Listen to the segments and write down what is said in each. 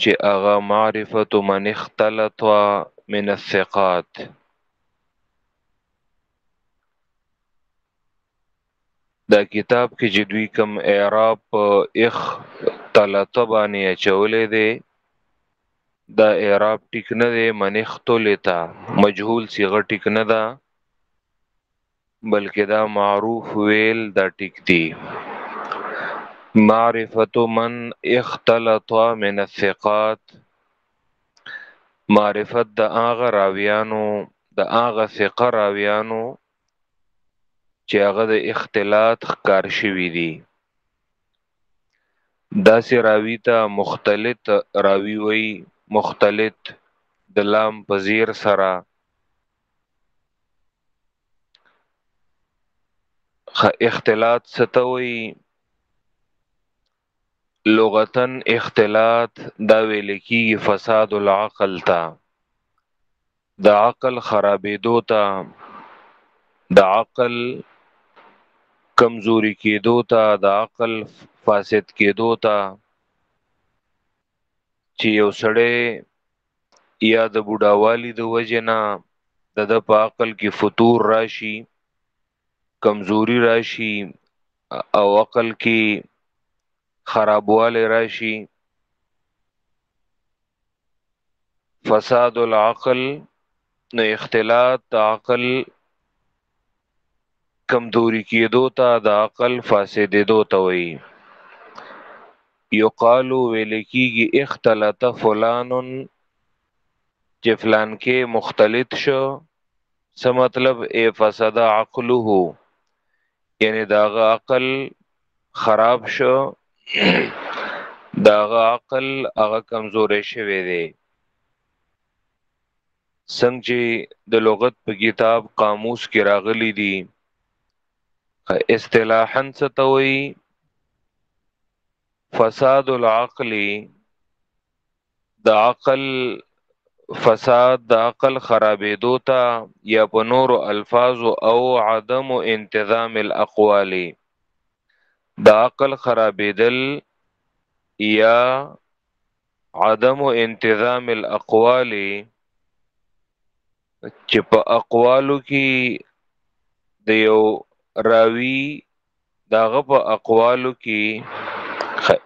چې هغه معرفت من اختلط من الثقات دا کتاب کې چې دوی کم اعراب په اخ تلط باندې اچولې دي دا اعراب ټیک نه دی من اختلط مجهول صيغه ټیک نه ده بلکه دا معروف ویل دا ټیک دی معرفت من اختلط من الثقات معرفت د هغه راویانو د هغه ثقه راویانو چې هغه د اختلاط ښکار شوی دی دا سی راوی ته مختلط راوی وی مختلط د لام پزیر سره خ اختلاط ستوي لغتن اختلاط دا ویل کیږي فساد العقل تا د عقل خرابېدو تا د عقل کمزوري کېدو تا د عقل فاسد کېدو تا چې یو سړی یا د بوډاوالی د وجنه د د په عقل کې فطور راشي کمزوري راشي او عقل کې خرابواله راشي فساد العقل نو اختلاط عقل کمزوري کېدو ته د عقل فاسدېدو ته وایي یقال ویل کېږي اختلط فلان چې فلان کې مختلط شو څه مطلب ای فسد عقله یعنی داغه عقل خراب شو داغه عقل هغه کمزورې شوی دی څنګه چې د لغت په کتاب قاموس کې راغلي دي اصطلاحا ستوي فساد العقل د عقل فساد د عقل خرابېدو ته یا په نورو الفاظو او عدم انتظام الاقوال د عقل خرابېدل یا عدم انتظام الاقوال چې په اقوالو کې د یو راوی داغه په اقوالو کې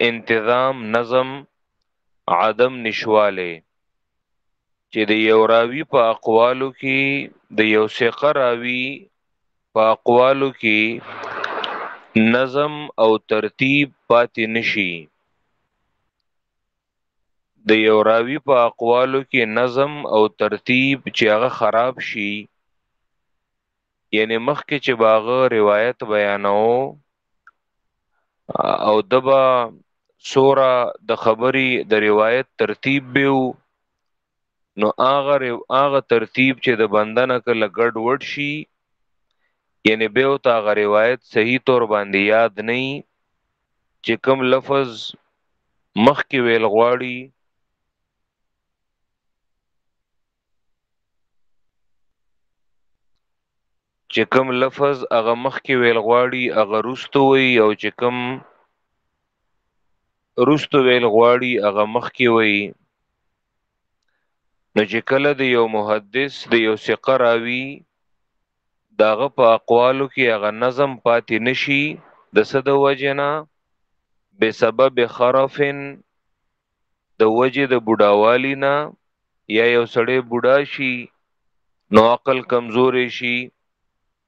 انتظام نظم عدم نشواله چې د یو راوی په اقوالو کې د یو ثقه راوی په اقوالو کې نظم او ترتیب پاتې نشي د یو راوی په اقوالو کې نظم او ترتیب چې هغه خراب شي یعنی مخکې چې باغه روایت بیانو او دبا سورا د خبري د روایت ترتیب به نو هغه هغه ترتیب چې د بندنه کله ګډ وډ شي یعنی به او تا غ روایت صحیح تور باندې یاد نه چې کوم لفظ مخ کې ویل غواړي چې کوم لفظ هغه مخ کې ویل غواړي هغه رستو وي او چې کوم رستو ویل غواړي هغه مخ کې وي نو چې کله د یو محدث د یو ثقه راوي داغه په اقوالو کې هغه نظم پاتې نشي د صد وجنا به سبب خرفن د وجه د بډاوالی نه یا یو سړی بډا شي نو عقل کمزورې شي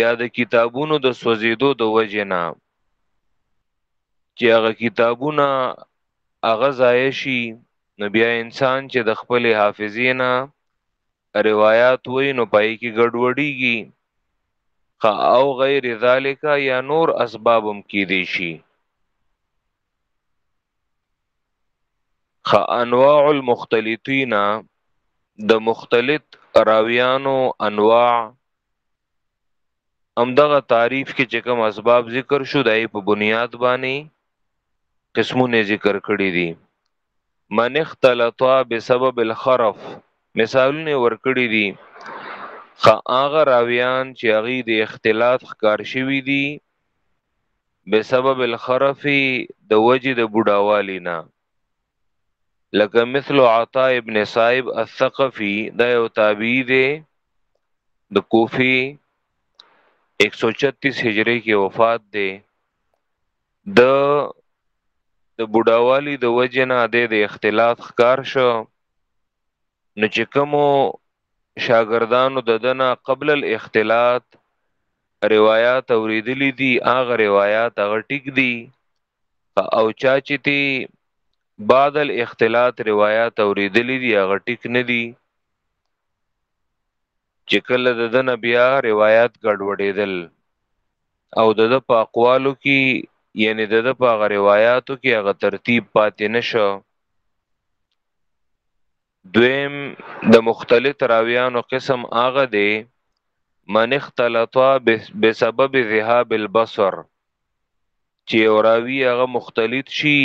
یا د کتابونو د سوزیدو د وجې نه چې هغه کتابونه هغه ځای شي نو بیا انسان چې د خپل حافظې نه روایت وای نو پای کې ګډوډیږي او غیر ذالک یا نور اسبابم کې دي شي خ انواع المختلطین د مختلط راویانو انواع ام دغه تعریف کې چې کوم اسباب ذکر شو دای په بنیاد باندې قسمونه ذکر کړی دي من اختلطا بسبب الخرف مثالونه ورکړی دي خ هغه راویان چې هغه د اختلاط ښکار شوی دي بسبب الخرف د وجه د بډاوالی نه لکه مثل عطا ابن صاحب الثقفی دا یو تابعی دی د کوفی 136 هجری کې وفات دی د د بډاوالی د وجه نه د اختلاط ښکار شو نو چې کومو شاګردانو د دنا قبل الاختلاط روایت اوریدلی دي هغه روایت هغه ټیک دي او چا چې تی بعد الاختلاط روایت اوریدلی دي هغه ټیک نه دي چې کله د ده نه بیا روایات ګډوډېدل او د ده په اقوالو کې یعنی د ده په هغه روایاتو کې هغه ترتیب پاتې نه شو دویم د مختلط راویانو قسم هغه دی من اختلطا بسبب ذهاب البصر چې یو راوی هغه مختلط شي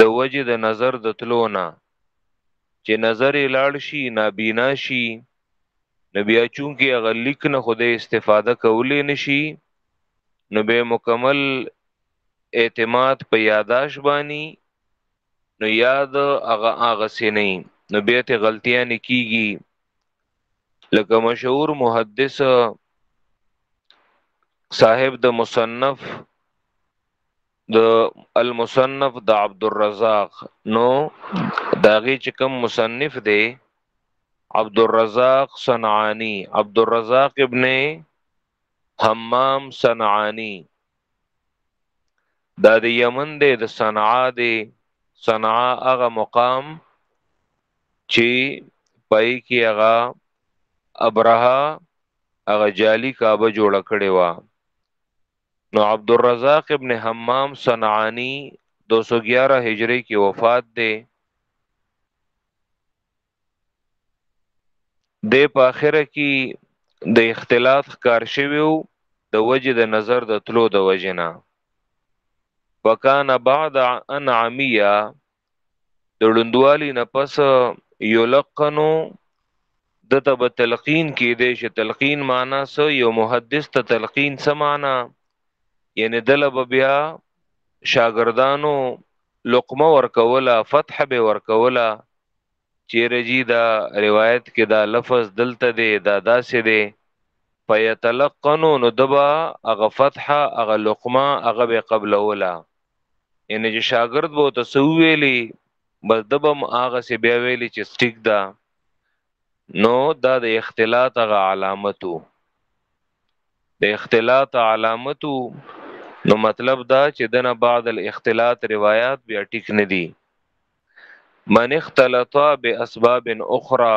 د وجه د نظر د تلونه چې نظر یې لاړ شي نابینا شي نو بیا چون کې هغه لیک نه خوده استفاده کولې نشي نو به مکمل اعتماد په یاداش بانی نو یاد هغه هغه سینې نو به ته غلطیاں نه کیږي لکه مشهور محدث صاحب د مصنف د المصنف د عبدالرزاق نو داغي چې کوم مصنف دی عبد الرزاق صنعانی عبد الرزاق ابن حمام صنعانی دا د یمن دی د صنعا دی صنعا هغه مقام چې پای کې هغه ابرها هغه جالی کعبه جوړ کړي وا نو عبدالرزاق ابن حمام صنعانی 211 هجری کې وفات دی د په اخره کې د اختلاط کار شویو د وجه د نظر د تلو د وجنا وکانا بعد ان عمیا د ړوندوالي نه پس یلقنو د تب تلقین کې دی چې تلقین معنا سو یو محدث ته تلقین سمانا یعنی دلب بیا شاګردانو لقمه ورکولا فتح به ورکولا چیرې جی دا روایت کې دا لفظ دلته دی دا داسې دی فیتلقنو نو دبا اغه فتح اغه لقمه اغه به قبل ولا ان چې شاګرد به ته سو ویلی بس دبم هغه سی بیا ویلی چې سټیک دا نو دا د اختلاط غ علامتو د اختلاط علامتو نو مطلب دا چې دنه بعد الاختلاط روایت بیا ټیک نه دی من اختلطا باسباب اخرى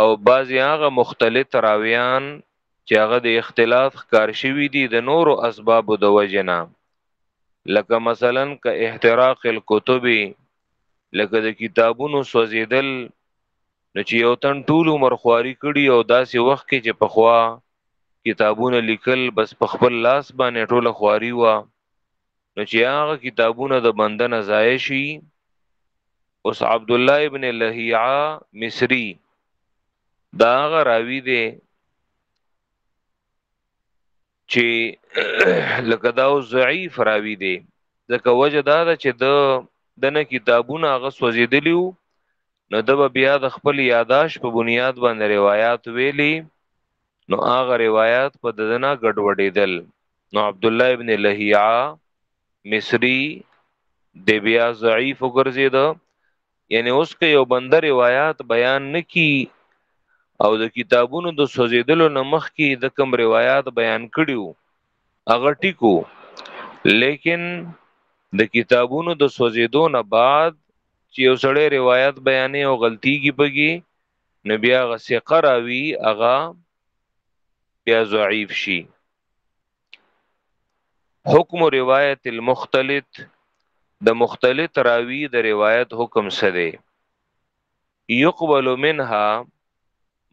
او بعضي هغه مختلط راويان چې هغه د اختلاط ښکار شوي دي د نورو اسبابو د وجې نه لکه مثلا که احتراق الکتب لکه د کتابونو سوځېدل نو چې یو تن ټول عمر خواري کړي او داسې وخت کې چې پخوا کتابونه لیکل بس په خپل لاس باندې ټوله خواري وه نو چې هغه کتابونه د بندنه ضایع شي اوس عبدالله ابن لهیعه مصری دا هغه راوی دی چې لکه دا ضعیف راوی دی ځکه وجه دا ده چې د دنه کتابونه هغه سوځېدلی وو نو د بیا د خپل یاداش په بنیاد باندې روایت ویلی نو هغه روایت په ددنه ګډوډېدل نو عبد الله ابن لهيعه مصری د بیا ضعیف وګرځید یعنی اوس که یو بنده روایت بیان نکی او د کتابونو د سوزیدلو نمخ کې د کم روایت بیان کړیو هغه ټیکو لیکن د کتابونو د سوزیدو نه بعد چې یو سړی روایت بیانې او غلطیږي پګي نو بیا هغه ثقه راوي هغه بیا ضعیف شي حکم روایت المختلط د مختلط راوی د روایت حکم څه دی یقبل منها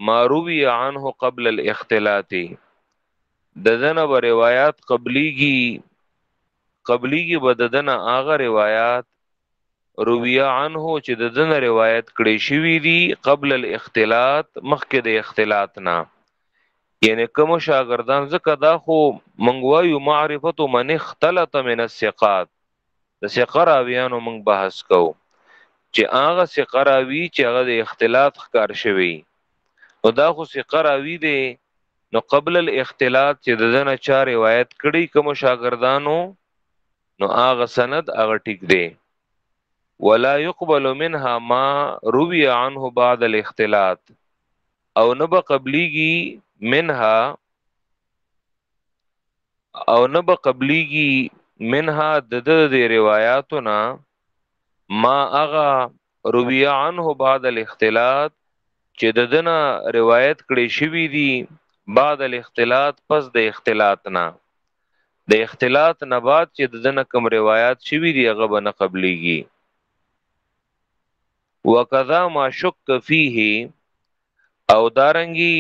ما روی عنه قبل الاختلاط د دنه به روایت قبلیږي قبلیږي به د دنه هغه روایت رویه عنه چې د دنه روایت کړي شوی دی قبل الاختلاط مخکې د اختلاط نه یعنی کوم شاګردان زکه دا خو منګوایو معرفت من اختلط من الثقات د ثقراویانو موږ بحث کو چې هغه ثقراوی چې هغه د اختلاط ښکار شوی نو دا خو ثقراوی دی نو قبل الاختلاط چې د دنه چا روایت کړي کوم شاګردانو نو هغه سند هغه ټیک دی ولا يقبل منها ما روي عنه بعد الاختلاط او نه به قبليږي منها او نه به قبليږي منها د د روایتونه ما اغا روی عنه بعد الاختلاط چې د دنا روایت کړي شوی دی بعد الاختلاط پس د اختلاط نه د اختلاط نه بعد چې د دنا کوم روایت شوی دی هغه بنه قبليږي وکذا ما شک فيه او دارنګي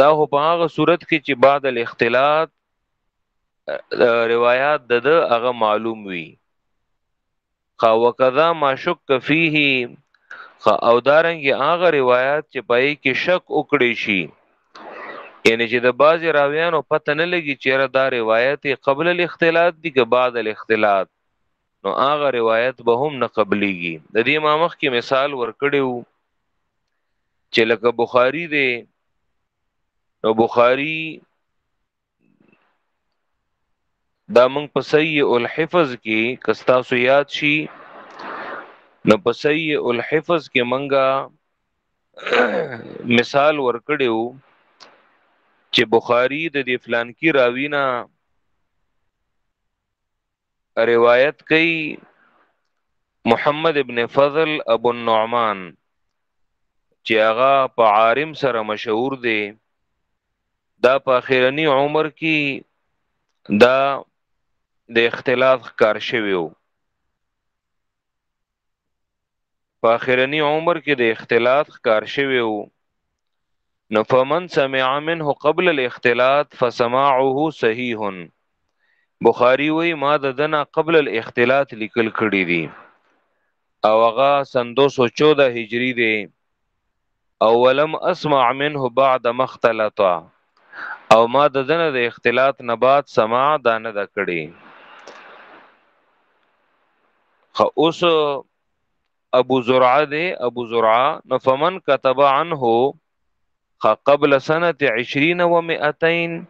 دا هو په هغه صورت کې چې بعد الاختلاط روایت د د هغه معلوم وي خا وکذا ما شک فيه خا او دارنګي هغه روایت چې پای کې شک وکړي شي یعنی چې د باز راویانو پته نه لګي چیرې دا روایت قبل الاختلاط دي که بعد الاختلاط نو هغه روایت به هم نه قبليږي د دې مامخ کې مثال ورکړیو چې لکه بخاری دی نو بخاری دا موږ په صحیح الحفظ کې کستا سو یاد شي نو په صحیح الحفظ کې منګه مثال ورکړیو چې بخاری د دی فلان کی راوینا روایت کوي محمد ابن فضل ابو النعمان چې هغه په عارم سره مشهور دی دا په اخیرنی عمر کې دا د اختلاف کار شویو په اخرني عمر کې د اختلاط ښکار شوی وو نو فمن سمع منه قبل الاختلاط فسماعه صحیح بخاری وی ما د دنا قبل الاختلاط لیکل کړی دی او هغه سن 214 هجری دی او ولم اسمع منه بعد مختلط او ما د دنه د اختلاط نه بعد سماع دا نه د کړي خو اوس ابو زرعه دی ابو زرعه نو فمن كتب عنه قبل سنه 20 و 200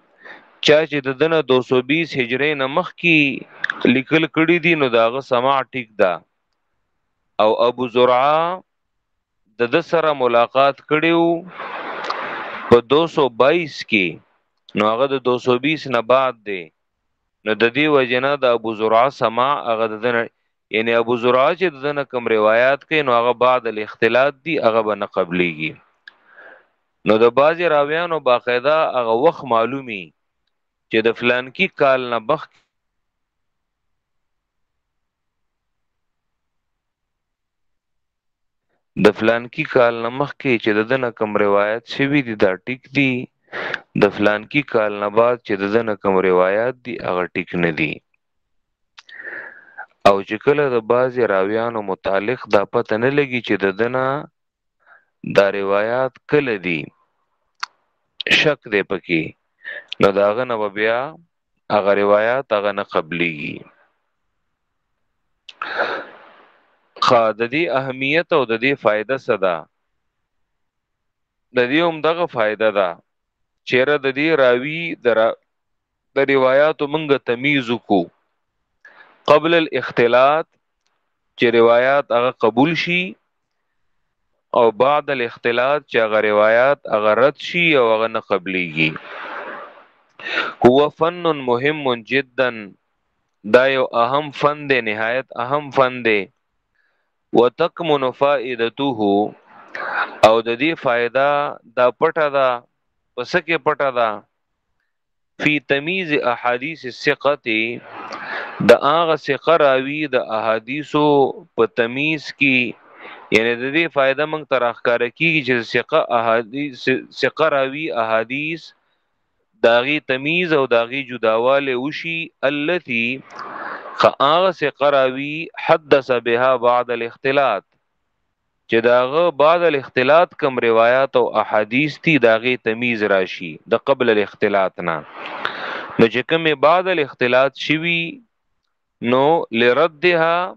چا چې د دنه 220 هجری نه مخ کی لیکل کړي دي نو داغه سماع ټیک ده او ابو زرعه د ده سره ملاقات کړي وو په 222 کې نو هغه د 220 نه بعد دی نو د دې وجنه د ابو زرعه سما هغه د دنه یعنی ابو زرعه چې د دنه کوم روایت کوي نو هغه بعد الاختلاط دی هغه به نه قبليږي نو د بازي راویانو باقاعده هغه وخت معلومي چې د فلانکی کال نه بخ د فلانکي کال نه مخکې چې د ده نه کوم روایت شوي دي دا ټیک دي د فلانکي کال نه بعد چې د ده نه کوم روایات دي هغه ټیک نه دي او چې کله د بعضې راویانو متعلق دا پته نه لګي چې د ده نه دا روایات کله دي شک دی پکې نو داغه نه بیا هغه روایت هغه نه قبليږي خا د دې اهمیت او د دې فائدہ صدا د دې هم دغه فائدہ ده چیرې د دې راوی در د روایتو منګ تمیز کو قبل الاختلاط چې روایت هغه قبول شي او بعد الاختلاط چې هغه روایت هغه رد شي او هغه نه قبليږي هو فن مهم جدا دا یو اهم فن دی نهایت اهم فن دی وتکمن فائدته او د دې فائدہ دا پټه ده پس کې پټه ده فی تمیز احادیث الثقه د هغه ثقه راوی د احادیثو په تمیز کې یعنی د دې فائدہ موږ تراخکار کیږي چې ثقه احادیث ثقه راوی احادیث داغي تمیز او داغي جداواله وشي التي خاغه سه قراوي حدث بها بعد الاختلاط چې داغه بعد الاختلاط کم روایت او احادیث دي داغي تمیز راشي د قبل الاختلاط نه نو چې کومه بعد الاختلاط شوي نو لردها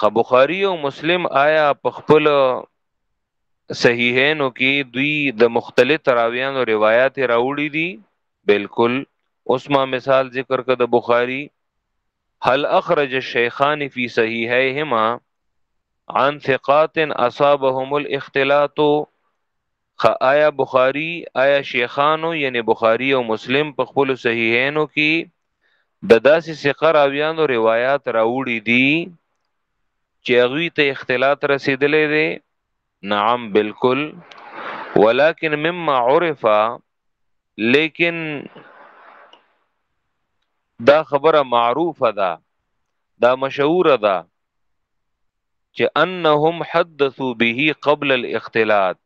خ بخاری او مسلم آیا په خپل صحیحینو کې دوی د مختلف تراویانو روایت راوړي دي بالکل اوس ما مثال ذکر کړ د بخاری هل اخرج الشیخان فی صحیحیهما عن ثقات اصابهم الاختلاط خه آیا بخاری آیا شیخانو یعنی بخاری او مسلم په خپل صحیحینو کی د داسې ثقه راویانو روایات راوړي دي چې هغوی ته اختلاط رسیدلې دي نعم بالکل ولكن مما عرف لیکن دا خبره معروفه ده دا مشهوره ده چې انهم حدثو به قبل الاختلاط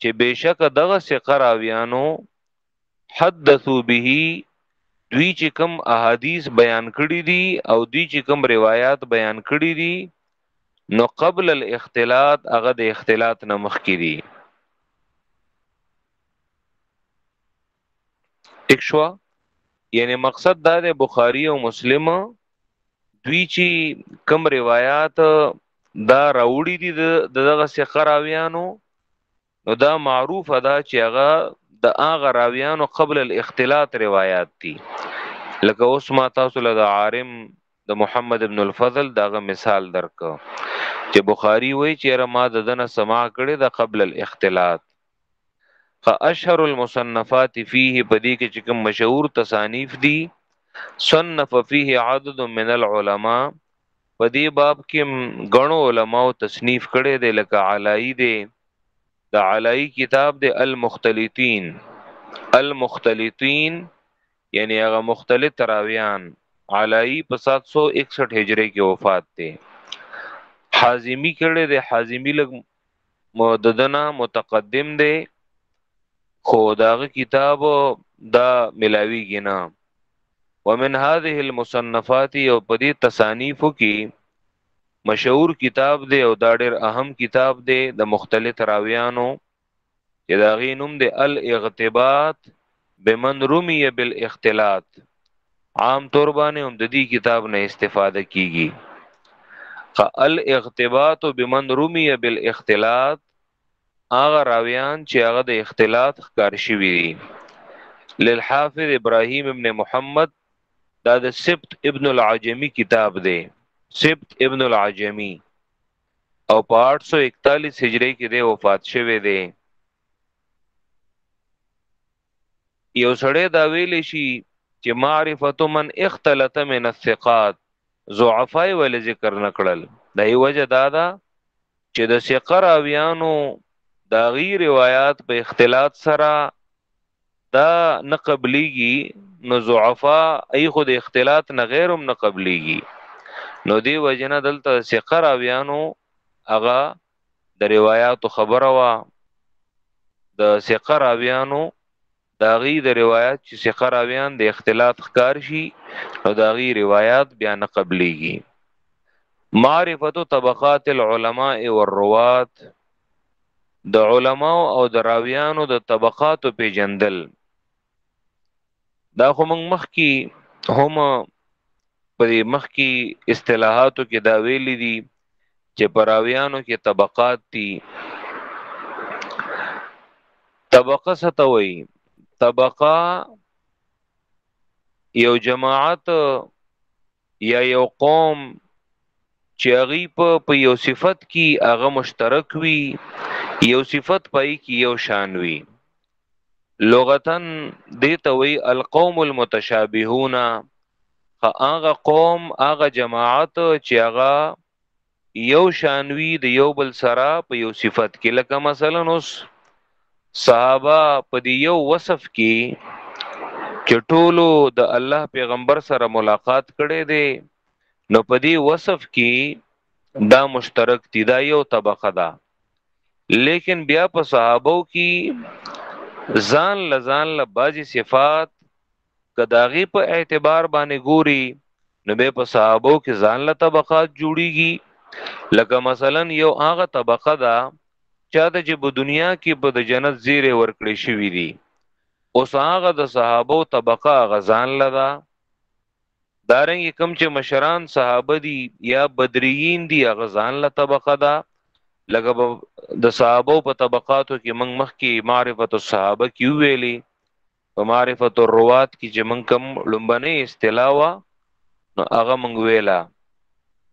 چې بشک دغه ثقه راویانو حدثو به دوی چې کوم احادیث بیان کړی دي او دوی چې کوم روایت بیان کړی دي نو قبل الاختلاط هغه د اختلاط نه مخکې دي ټیک شو یعنی مقصد دا د بخاری او مسلم دوی چې کم روایت دا راوړي دي دغه ثقه راویانو نو دا معروف ادا چې هغه د هغه راویانو قبل الاختلاط روایت دي لکه اوس ما تاسو له عارم د محمد ابن الفضل دغه مثال درک چې بخاری وایي چې را ما د دنه سما کړي د قبل الاختلاط فاشهر المصنفات فيه په دې کې چې کوم مشهور تصانیف دي صنف فيه عدد من العلماء په دې باب کې غنو علما او تصنیف کړي دي لکه علای دي د علای کتاب د المختلطین المختلطین یعنی هغه مختلط راویان علای په 761 هجری کې وفات دی حازمی کړي د حازمی لګ مددنا متقدم دی خو داغه کتاب دا ملاوی گنا ومن هذه المصنفات او پدی تصانیف کی مشهور کتاب دی او دا ډیر اهم کتاب دی د مختلف راویانو چې دا غینوم دی الاغتباط بمن رمی بالاختلاط عام طور باندې هم د دې کتاب نه استفاده کیږي الاغتباط بمن رمی بالاختلاط هغه راویان چې هغه د اختلاط ښکار شوی دي للحافظ ابراهیم ابن محمد دا د سبت ابن العجمی کتاب دی سبت ابن العجمی او په 841 هجری کې دی وفات شوی دی یو سړی دا ویل شي چې معرفت من اختلط من الثقات ضعفای ول ذکر نکړل د هی وجه دا ده چې د ثقه راویانو دا غي روایت په اختلاط سره دا نه قبليږي نو ضعفا ای خود اختلاط نه غیرم نه قبليږي نو دی وجنه دلته ثقه راویانو هغه د روایاتو خبره وا د ثقه راویانو داغي د روایت چې ثقه راویان د اختلاط ښکار شي نو داغي روایت بیا نه قبليږي معرفت طبقات العلماء والروات د علماو او د راویانو د طبقاتو پیجندل دا خو موږ مخکي هم په دې مخکي اصطلاحاتو کې دا ویل دي چې پراویانو کې طبقات دي طبقه ستوي طبقه یو جماعت یا یو قوم چې هغه په په یو صفت کې هغه مشترک وي یو صفت پای کې یو شان وي لغتن دیته وی القوم المتشابهون هغه قوم هغه جماعت چې هغه یو شان وی د یو بل سره په یو صفت کې لکه مثلا اوس صحابه په دی یو وصف کې چټولو د الله پیغمبر سره ملاقات کړي دي نو په دی وصف کې دا مشترک دي دا یو طبقه ده لیکن بیا په صحابو کې ځان لزان له بعضی صفات که د هغې په اعتبار باندې ګوري نو به په صحابو کې ځان له طبقات جوړیږي لکه مثلا یو هغه طبقه ده چاته چې په دنیا کې په د جنت زیره ورکړې شوې دي اوس هغه د صحابو طبقه غزان لدا دارنګ کم چې مشران صحابه دي یا بدریین دي غزان له طبقه ده لکه د صحابو په طبقاتو کې موږ مخکې معرفت الصحابه کې ویلي په معرفت الروات کې چې مونږ کوم لومبنه اصطلاح وا نو هغه مونږ ویلا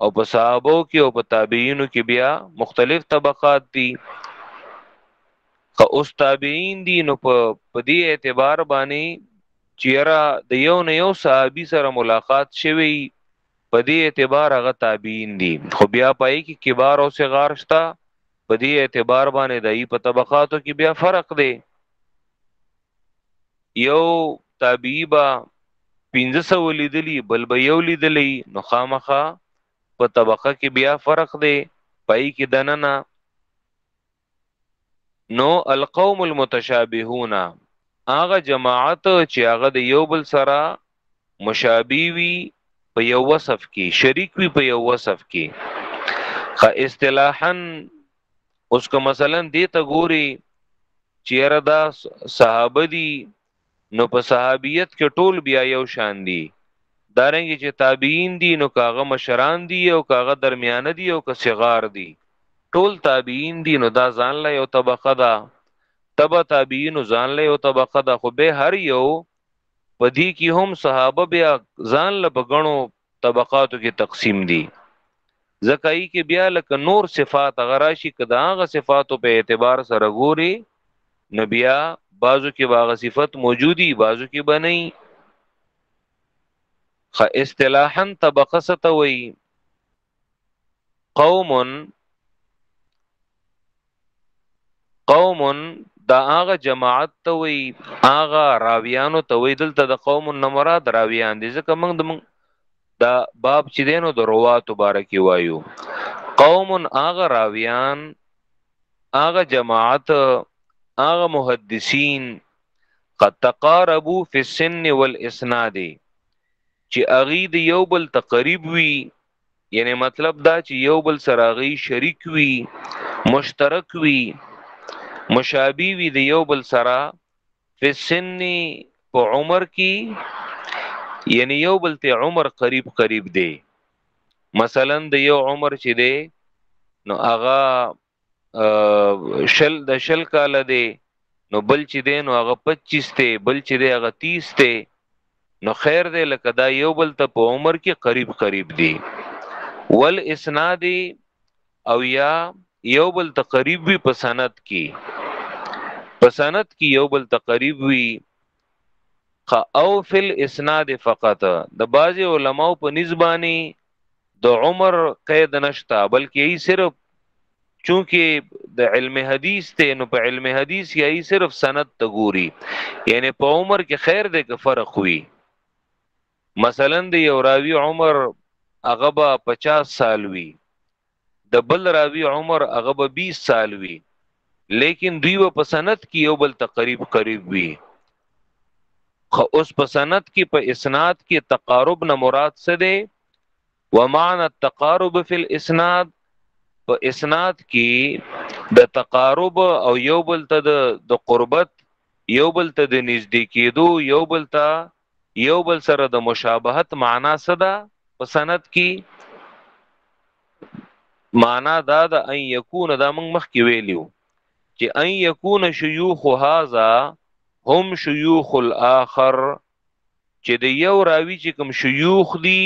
او په صحابو کې او په تابعینو کې بیا مختلف طبقات دي که اوس تابعین دي نو په دې اعتبار باندې چیرې د یو نه یو صحابي سره ملاقات شوی په دې اعتبار هغه تابعین دي خو بیا پای کې کبار او صغار شته په دې اعتبار باندې د ای په طبقاتو کې بیا فرق دی یو تابعی با 1500 لیدلی بل به یو لیدلی نو خامخه په طبقه کې بیا فرق دی پای کې دننه نو القوم المتشابهون هغه جماعت چې هغه د یو بل سره مشابه وي په یو وصف کې شریک وي په یو وصف کې خا اصطلاحا اوس که مثلا دې ته ګوري چیرې دا صحابه دي نو په صحابیت کې ټول بیا یو شان دي دارنګ چې تابعین دي نو کاغه مشران دي او کاغه درمیانه دي او که صغار دي ټول تابعین دي نو دا ځان له یو طبقه ده تبع تابعین ځان له یو طبقه ده خو به هر یو په دې کې هم صحابه بیا ځان له بغنو طبقاتو کې تقسیم دي زکای کې بیا لکه نور صفات غراشي کدا غ صفاتو په اعتبار سره ګوري نبیا بازو کې باغ صفت موجودی بازو کې بنئ خ اصطلاحا طبقه ستوي قوم قوم دا هغه جماعت ته وی هغه راویانو ته وی دلته د قوم نه مراد راویان دي ځکه موږ د موږ دا باب چې دینو د روات مبارکي وایو قوم هغه راویان هغه جماعت هغه محدثین قد تقاربوا فی السن والاسناد چې اغي د یو بل تقریب وي یعنی مطلب دا چې یو بل سره اغي شریک وي مشترک وي مشابه وي د یو بل سره په سن په عمر کې یعنی یو بل ته عمر قریب قریب دی مثلا د یو عمر چې دی نو هغه شل د شل کال دی نو بل چې دی نو هغه 25 ته بل چې دی هغه 30 ته نو خیر دی لکه دا یو بل ته په عمر کې قریب قریب دی ول اسناد او یا یو بل ته قریب وي په سند کې په سند کې یو بل ته قریب وي او فل اسناد فقط د بعض علماو په نسبانی د عمر قید نشتا بلکې ای صرف چونکه د علم حدیث ته نو په علم حدیث یا ای صرف سند ته ګوري یعنی په عمر کې خیر دی که فرق وي مثلا د یو راوی عمر هغه به 50 سال وي د بل راوی عمر هغه به 20 سال وي لیکن دوی په سند کې یو بل تقریب قریب وي خو اوس په سند کې په اسناد کې تقارب نه مراد څه دی ومعنى التقارب في الاسناد په اسناد کې د تقارب او یو بل ته د قربت یو بل ته د نږدې کېدو یو بل ته یو بل سره د مشابهت معنا څه ده په سند کې معنا دا د ان یکون دا موږ مخ کې ویلیو چې ان یکون شیوخ هاذا هم شیوخ الاخر چې د یو راوی چې کوم شیوخ دي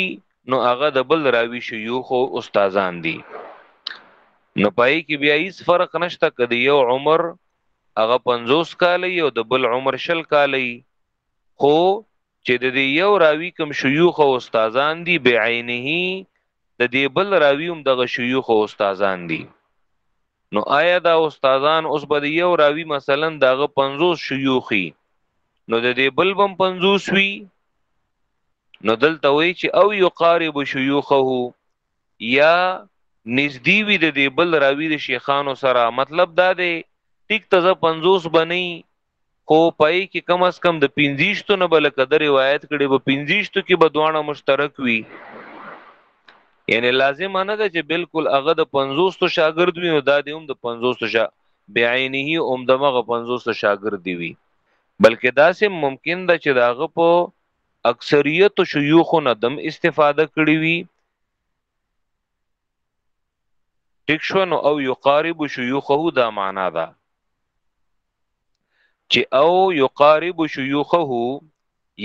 نو هغه د بل راوی شیوخ او استادان دي نو پای کې بیا هیڅ فرق نشته کدی یو عمر هغه 50 کال یو د بل عمر شل کال خو چې د دې یو راوی کوم شيوخ او استادان دي بعینه د دې بل راوی هم دغه شيوخ او استادان دي نو آیا دا استادان اوس به یو راوی مثلا دغه 50 شيوخي نو د دې بل بم 50 وی نو دلته وی چې او یقارب شيوخه یا نږدې وی د دې بل راوی د شیخانو سره مطلب دا دی ټیک ته 50 بنئ خو پای کې کم از کم د پنځشتو نه بل کده روایت کړي په پنځشتو کې بدوانه مشترک وي یعنی لازم نه ده چې بالکل هغه د 50 تو شاګرد وي نو دا د هم د 50 تو شا بعینه هم دمغه 50 تو شاګرد وي بلکې دا سم ممکن ده چې داغه په اکثریت شيوخ نه دم استفاده کړی وي ټیک شو نو او یقارب شيوخه دا معنا ده چې او یقارب شيوخه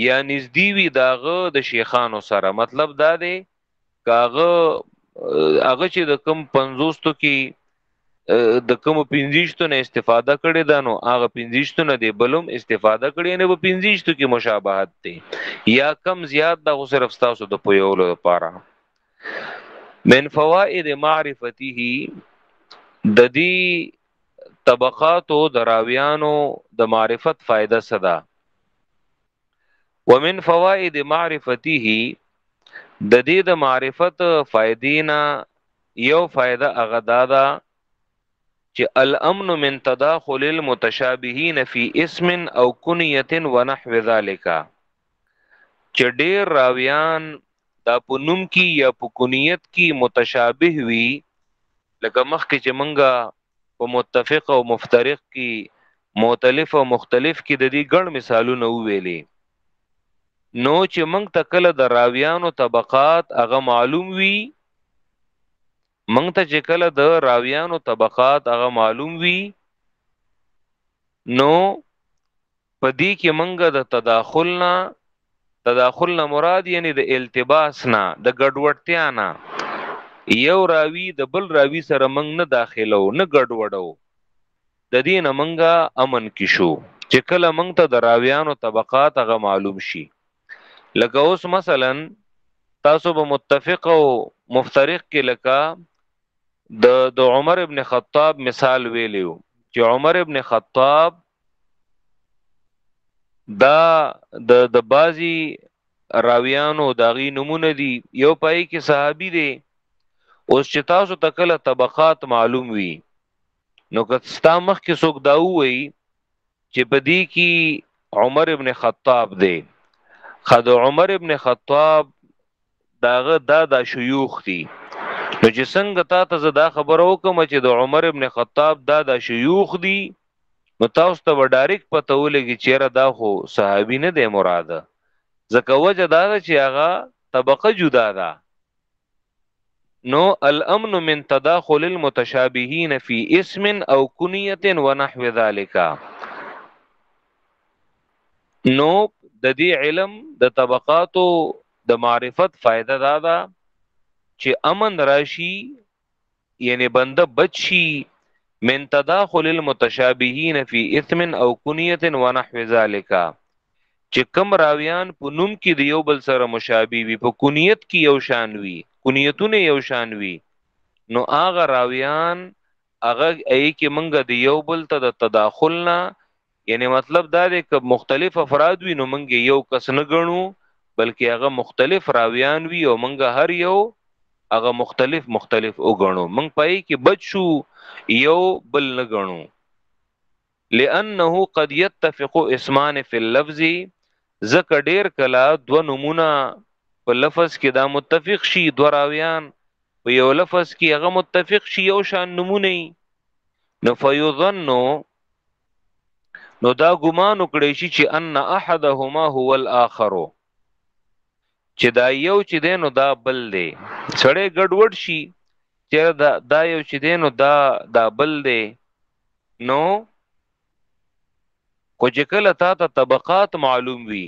یا نږدې وي داغه د شیخانو سره مطلب دا دی کاغه هغه چې د کم 50 تو کې د کوم پنځشتو نه استفاده کړي دا نو هغه پنځشتو نه دی بلوم استفاده کړي نه په پنځشتو کې مشابهت دی یا کم زیات دا صرف تاسو د پویولو لپاره من فوائد معرفته د دې طبقاتو دراویانو د معرفت فائدہ صدا ومن فوائد معرفته د دې د معرفت فائدینا یو فائدہ هغه دادا چې الامن من تداخل المتشابهین فی اسم او کنیه ونحو ذالک چې ډیر راویان دا په نوم کې یا په کنیت کې متشابه وي لکه مخکې چې منګه په متفق او مفترق کې مختلف او مختلف کې د دې ګڼ مثالونه وویلې نو چې منګ ته کله د راویانو طبقات هغه معلوم وي منګ ته چې کله د راویانو طبقات هغه معلوم وي نو په دې کې مونږ د تداخل نه تداخل نه مراد یعنی د التباس نه د ګډوډتیا نه یو راوی د بل راوی سره مونږ نه داخلو نه ګډوډو د دین مونږ امن کې شو چې کله مونږ ته د راویانو طبقات هغه معلوم شي لکه اوس مثلا تاسو به متفق او مفترق کې لکه د د عمر ابن خطاب مثال ویلیو چې عمر ابن خطاب دا د د بازي راویانو داغي نمونه دي یو پای کې صحابي دي اوس چې تاسو تکله طبقات معلوم وي نو که ستا مخ کې څوک دا وایي چې بدی کې عمر ابن خطاب دی خد عمر ابن خطاب داغه دا دا شيوخ دي نو چې څنګه تا ته دا خبر وکم چې د عمر ابن خطاب دا دا شيوخ دي نو تاسو ته به ډایرک پته ولګي چې یاره دا خو صحابي نه دی مراد ځکه وجه دا ده چې هغه طبقه جدا ده نو الامن من تداخل المتشابهين في اسم او كنيه ونحو ذلك نو د دې علم د طبقاتو د معرفت فائدہ دا ده چې امن راشي یعنی بنده بچی من تداخل المتشابهین فی اثم او کنیت و نحو ذالک چې کم راویان په نوم کې دی یو بل سره مشابه وي په کنیت کې یو شان وي کنیتونه یو شان وي نو هغه راویان هغه ای کې منګه دی یو بل ته د تداخل نه یعنی مطلب دا دی که مختلف افراد وي نو منګه یو کس نه غنو بلکې هغه مختلف راویان وي او منګه هر یو هغه مختلف مختلف وګڼو منګ پای کې بچو یو بل نه غنو لانه قد يتفق اسمان في اللفظ زکه ډیر کلا دو نمونه په لفظ کې دا متفق شي دو راویان په یو لفظ کې هغه متفق شي یو شان نمونه نو فیظن نو دا ګمان وکړي شي چې ان احدهما هو الاخر چې دا یو چې دی نو دا بل دی سړی ګډوډ شي چې دا دا یو چې دی نو دا دا بل دی نو کو چې کله تا ته طبقات معلوم وي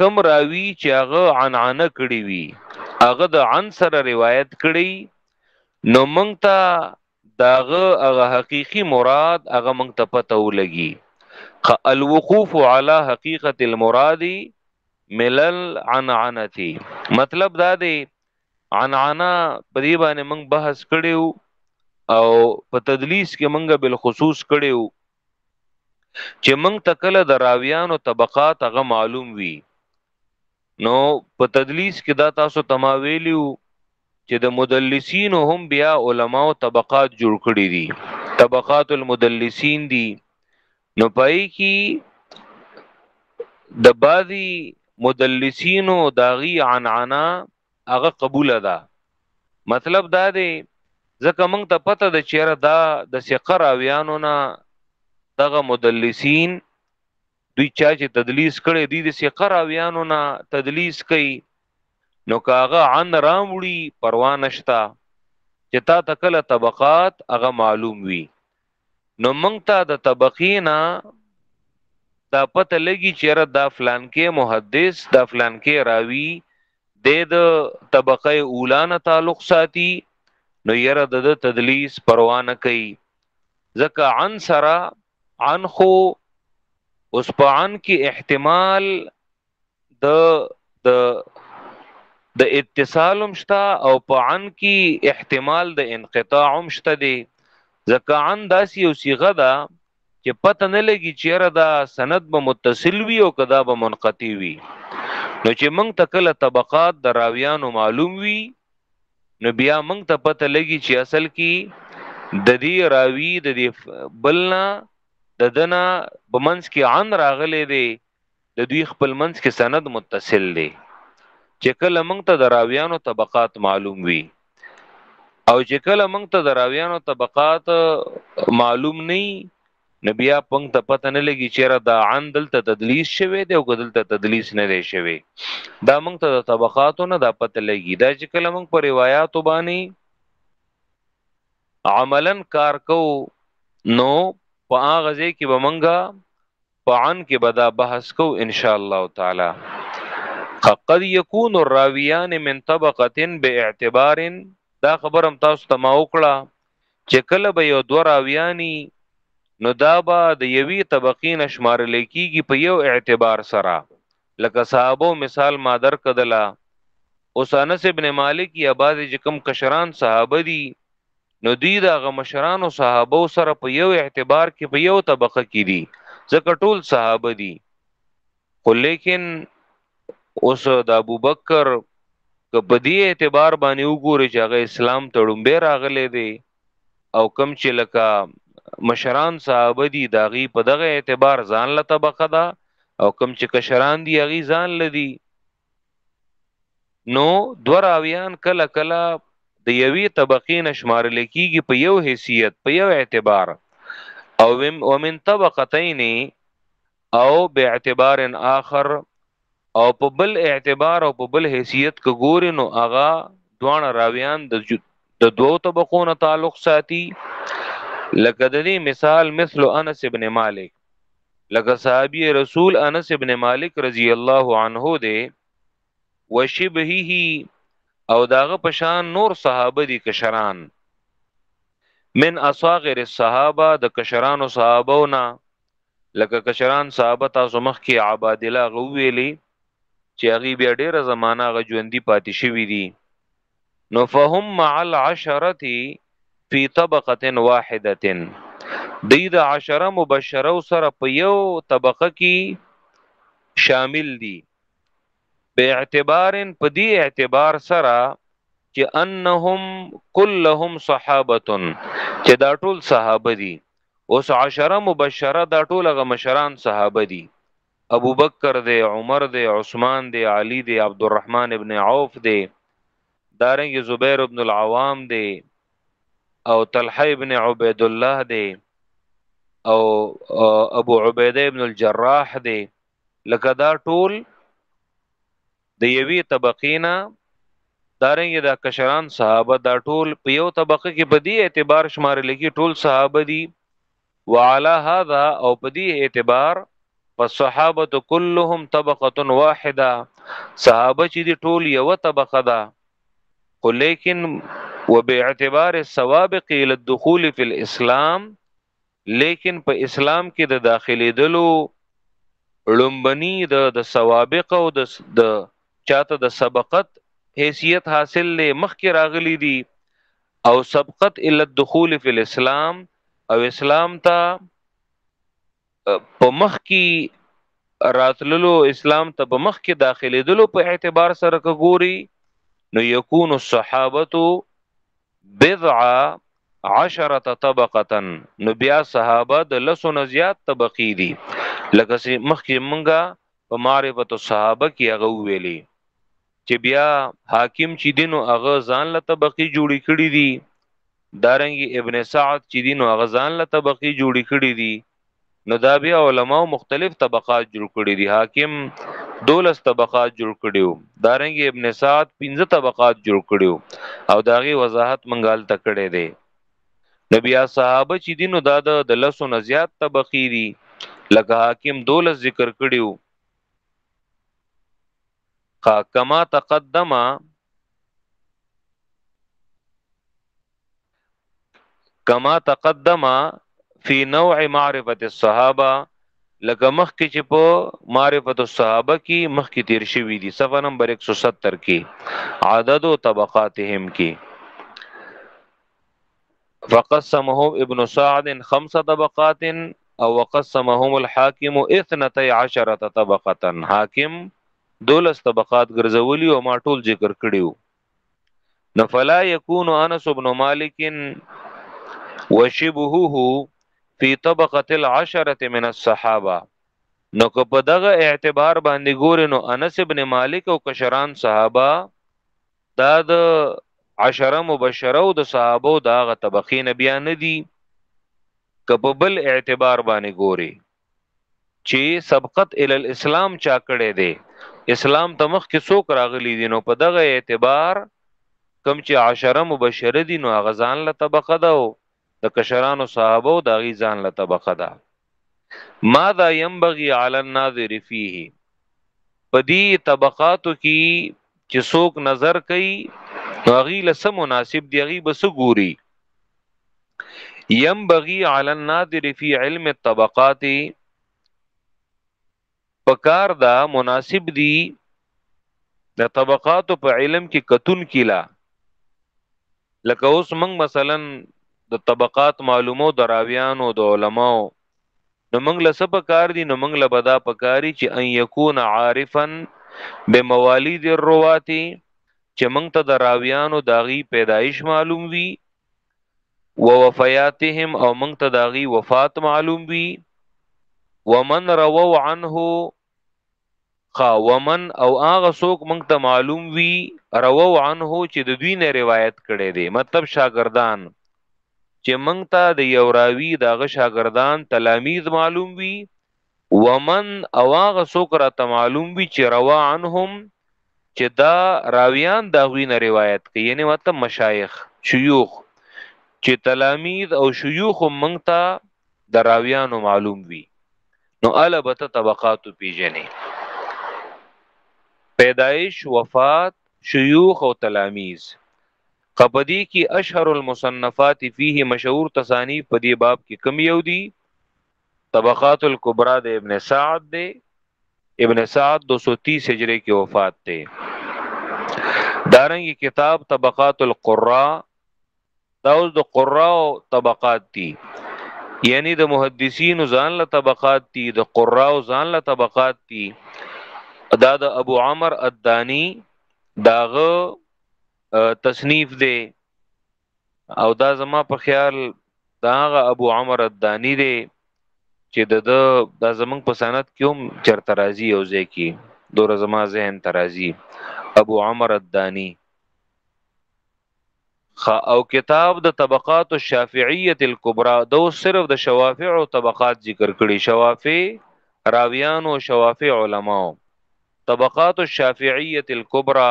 کم راوی چې هغه عنعنه کړی وي هغه د عن سره روایت کړی نو مونږ ته داغه هغه حقيقي مراد هغه مونږ ته پته ولګي الوقوف على حقيقت المراد ملل عنعنتي مطلب دا دی عنعنه په دې باندې مونږ بحث کړیو او په تدلیس کې مونږ بل خصوص کړیو چې موږ ته کله د راویانو طبقات هغه معلوم وي نو په تدلیس کې دا تاسو تما ویلیو چې د مدلسین هم بیا علما او طبقات جوړ کړي دي طبقات المدلسین دي نو پای کې د بعضی مدلسینو داغي عنعنا هغه قبول ده مطلب دا دی ځکه موږ ته پته ده چیرې دا د ثقه راویانو نه دغه مدلسین دوی چا چې تدلیس کړي دوی د ثقه راویانو نه تدلیس کوي نو کاغه عن رام وړي پروا نشتا چې تا تکله طبقات هغه معلوم وي نو مونږ ته د طبقینا دا پته لګي چې را دا فلان کې محدث دا فلان کې راوي د د طبقه اولانه تعلق ساتي نو یره د تدلیس پروا نه کوي ځکه عن سرا عن خو اوس په عن کې احتمال د د د اتصال هم شته او په عن کې احتمال د انقطاع هم شته دی ځکه عن داسې یو صيغه ده چې پته نه لګي چیرې دا سند به متصل وي او کدا به منقطع وي نو چې موږ ته کله طبقات د راویانو معلوم وي نو بیا موږ ته پته لګي چې اصل کې د دې راوی د دې بلنا د دنا بمنس کې عن راغلي دی د دوی خپل منځ کې سند متصل دی چې کله موږ ته د راویانو طبقات معلوم وي او چې کله موږ ته د راویانو طبقات معلوم نه نو بیا پنګ ته پته نه لګي چې را دا عن دلته تدلیس شوی دی او دلته تدلیس نه دی شوی دا موږ ته د طبقاتو نه دا پته لګي دا چې کله موږ په روایتو باندې عملا کار کو نو په هغه ځای کې به موږ په عن کې به دا بحث کوو ان شاء الله تعالی که قد يكون الراويان من طبقه باعتبار دا خبر هم تاسو ته ما وکړه چې کله به یو دوه راویانی نو دا به د یوی طبقې نشمار لیکيږي په یو اعتبار سره لکه صحابه مثال ما درکدلا اوس انس ابن مالک یا بعضی چې کوم کشران صحابه دي نو دوی د هغه مشرانو صحابه سره په یو اعتبار کې په یو طبقه کې دي ځکه ټول صحابه دي خو لیکن اوس د ابوبکر که په دې اعتبار باندې وګوري چې هغه اسلام ته ړومبه راغلی دی او کم چې لکه مشران صحابه دي داغي په دغه اعتبار ځان له طبقه ده او کم چې کشران دي هغه ځان لدی نو دو راویان کله کله د یوی طبقې نشمارل کیږي په یو حیثیت په یو اعتبار او ومن طبقتین او به اعتبار آخر او په بل اعتبار او په بل حیثیت کو ګوري نو اغا دوان راویان د د دوو طبقو نه تعلق ساتي لکه د دې مثال مثل انس ابن مالک لکه صحابي رسول انس ابن مالک رضی الله عنه دی وشبهه او داغه پشان نور صحابه دي کشران من اصاغر الصحابه د کشرانو صحابهونه لکه کشران صحابه تاسو مخ کې عبادله غویلی چې هغه بیا ډیره زمانہ غ ژوندۍ پاتې شوی دي نو فهم مع العشرة فی طبقة واحدة دی د عشره مبشره سره په یو طبقه کې شامل دي به اعتبار په دې اعتبار سره چې انهم كلهم صحابه چې دا ټول صحابه دي اوس عشره مبشره دا ټول غ مشران صحابه دي ابو بکر دی عمر دی عثمان دی علی دی عبدالرحمن ابن عوف دی دارنګ زبیر ابن العوام دی او طلحه ابن عبید الله دی او ابو عبیده ابن الجراح دی لکه دا ټول د یوی طبقینا دارنګ دا کشران صحابه دا ټول په یو طبقه کې په دې اعتبار شمار لګي ټول صحابه دي وعلى هذا او په دې اعتبار فالصحابه كلهم طبقه واحده صحابه چې دي ټول یو طبقه ده خو لیکن وباعتبار السوابق الى الدخول في الاسلام لیکن په اسلام کې د داخلي دلو لومبني د د سوابق او د د چاته د سبقت حیثیت حاصل لې مخکې راغلي دي او سبقت ال الدخول فی الاسلام او اسلام ته په مخ کې راتللو اسلام ته په مخ کې داخليدلو په اعتبار سره کګوري نو يكون الصحابه بضعه عشرة طبقه نو بیا صحابه د لسو نه زیات طبقې دي لکه چې مخکې مونږه په معرفت الصحابه کې هغه ویلي چې بیا حاکم چې دین او هغه ځان له طبقي جوړی کړی دي دارنګي ابن سعد چې دین او هغه ځان له طبقي جوړی کړی دي نو دا بیا علما مختلف طبقات جوړ کړی دي حاکم دولس طبقات جوړ کړیو دارنګي ابن سعد 15 طبقات جوړ کړیو او داغي وضاحت منګال تکړه دی نبی صحابه چې دینو دا د لسو نه زیات طبقې دي لکه حاکم دولس ذکر کړیو خا کما تقدم کما تقدم فی نوع معرفت الصحابه لکه مخکې چې په معرفت الصحابه کې مخکې تیر شوی دی صفه نمبر 170 کې عدد او طبقاتهم کې فقسمهم ابن سعد خمس طبقات او وقسمهم الحاکم 12 طبقه حاکم دولس طبقات ګرځولي او ما ټول ذکر کړیو نو فلا یکون انس ابن مالک وشبهه فی طبقه العشره من الصحابه نو که په دغه اعتبار باندې ګورې نو انس ابن مالک او کشران صحابه دا د عشره مبشره او د صحابه دا غ طبقه نه بیا نه دي کپ بل اعتبار باندې ګوري چې سبقت ال الاسلام چا کړي دي اسلام ته مخ کې څوک راغلي دي نو په دغه اعتبار کم چې عشره مبشره دي نو غزان له طبقه ده د کشرانو صحابه او داغي ځان له طبقه ده ماذا ينبغي على الناظر فيه پدی طبقاتو کی چې څوک نظر کوي هغه لسه مناسب دی هغه بس ګوري ينبغي على الناظر في علم الطبقات پکار ده مناسب دي د طبقاتو په علم کې کتون کیلا لکه اوس موږ مثلا د طبقات معلومو دراویانو د علماو نو موږ له څه پکار دي نو موږ له بدا پکاري چې ان یکون عارفا بموالید الروات چې موږ ته د راویانو داغي پیدایش معلوم وي ووفياتهم او مونږ ته داغي وفات معلوم وي ومن رووا عنه خا ومن او هغه څوک مونږ ته معلوم وي رووا عنه چې د دوی نه روایت کړي دي مطلب شاګردان چې مونږ ته د یو راوی دغه شاګردان تلامیذ معلوم وي ومن او هغه څوک راته معلوم وي چې روا عنهم چې دا راویان د هغوی نه روایت کوي یعنی مطلب مشایخ شیوخ چې تلامید او شیوخ موږ ته د راویانو معلوم وي نو البته طبقات پیژنې پیدایش وفات شیوخ او تلامیز خپدی کی اشهر المصنفات فيه مشهور تصانیف په دې باب کې کم یو دي طبقات الکبرى د ابن سعد دی ابن سعد 230 هجری کې وفات دی دارنګي کتاب طبقات القراء دا اوس د قراء طبقات دي یعنی د محدثین ځان له طبقات دي د قراء ځان له طبقات دي دا د ابو عمر الدانی داغه تصنیف دی او دا زما په خیال دا هغه ابو عمر الدانی دی چې د د زمنګ په سند کې هم چرته راځي او ځکه دور زما ذهن ترازی ابو عمر الدانی خ او کتاب د طبقات الشافعیه الکبرى دو صرف د شوافع او طبقات ذکر کړي شوافع راویان او شوافع علماو طبقات الشافعیه الکبرى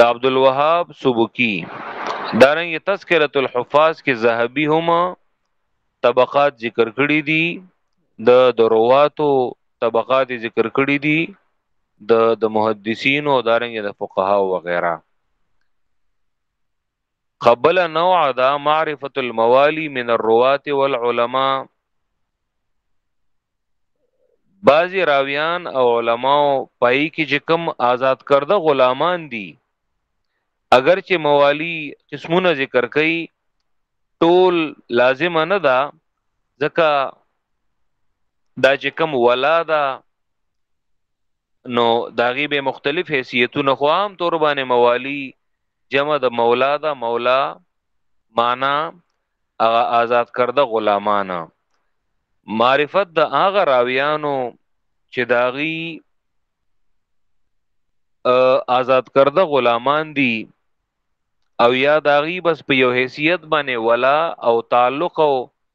د عبدالوهاب سبکی دارنګ تذکرة الحفاظ کې ذهبي هم طبقات ذکر کړی دي د درواتو طبقات ذکر کړی دي د د محدثین او دارنګ د فقها او وغیرہ قبل نوع دا معرفت الموالی من الروات والعلماء بعضی راویان او علماء پای کې چې کم آزاد کرده غلامان دي اگر چې موالی قسمونه ذکر کړي ټول لازم نه ده ځکه دا چې کم ولا ده نو داغي به مختلف حیثیتونه خو عام طور باندې موالی جمع د مولا دا مولا معنا هغه آزاد کرده غلامانه معرفت د هغه راویانو چې داغي آزاد کرده غلامان دي او یا داغي بس په یو حیثیت باندې ولا او تعلق او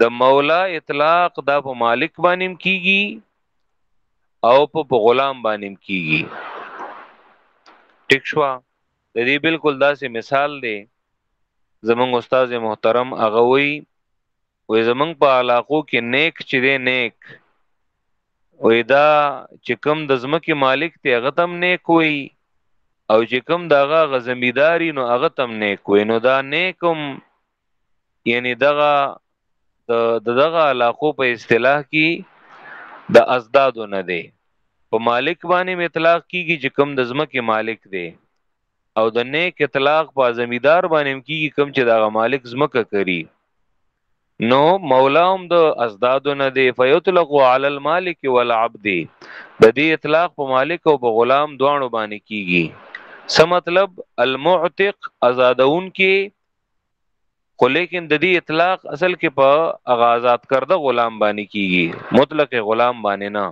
د مولا اطلاق دا په مالک باندې کیږي او په غلام باندې کیږي ټیک شو د دې بالکل داسې مثال دی زمونږ استاد محترم هغه وی وې زمونږ په علاقو کې نیک چې دی نیک وې دا چې کوم د زمکه مالک ته هغه تم نیک وی او چې کوم دغه غزمیداری نو هغه تم نیک وی نو دا نیکم یعنی دغه د دغه علاقو په اصطلاح کی د ازدادو نه دی په مالک باندې اطلاق کیږي چې کم د ځمکې مالک دی او د نیک اطلاق په زمیدار باندې کیږي کم چې دا مالک ځمکه کوي نو مولا هم د ازدادو نه دی فیطلق علی المالک والعبد د دې اطلاق په مالک او په غلام دوانو باندې کیږي سم مطلب المعتق آزادون کې خو لیکن د دې اطلاق اصل کې په اغازات کرده غلام باندې کیږي مطلق غلام باندې نه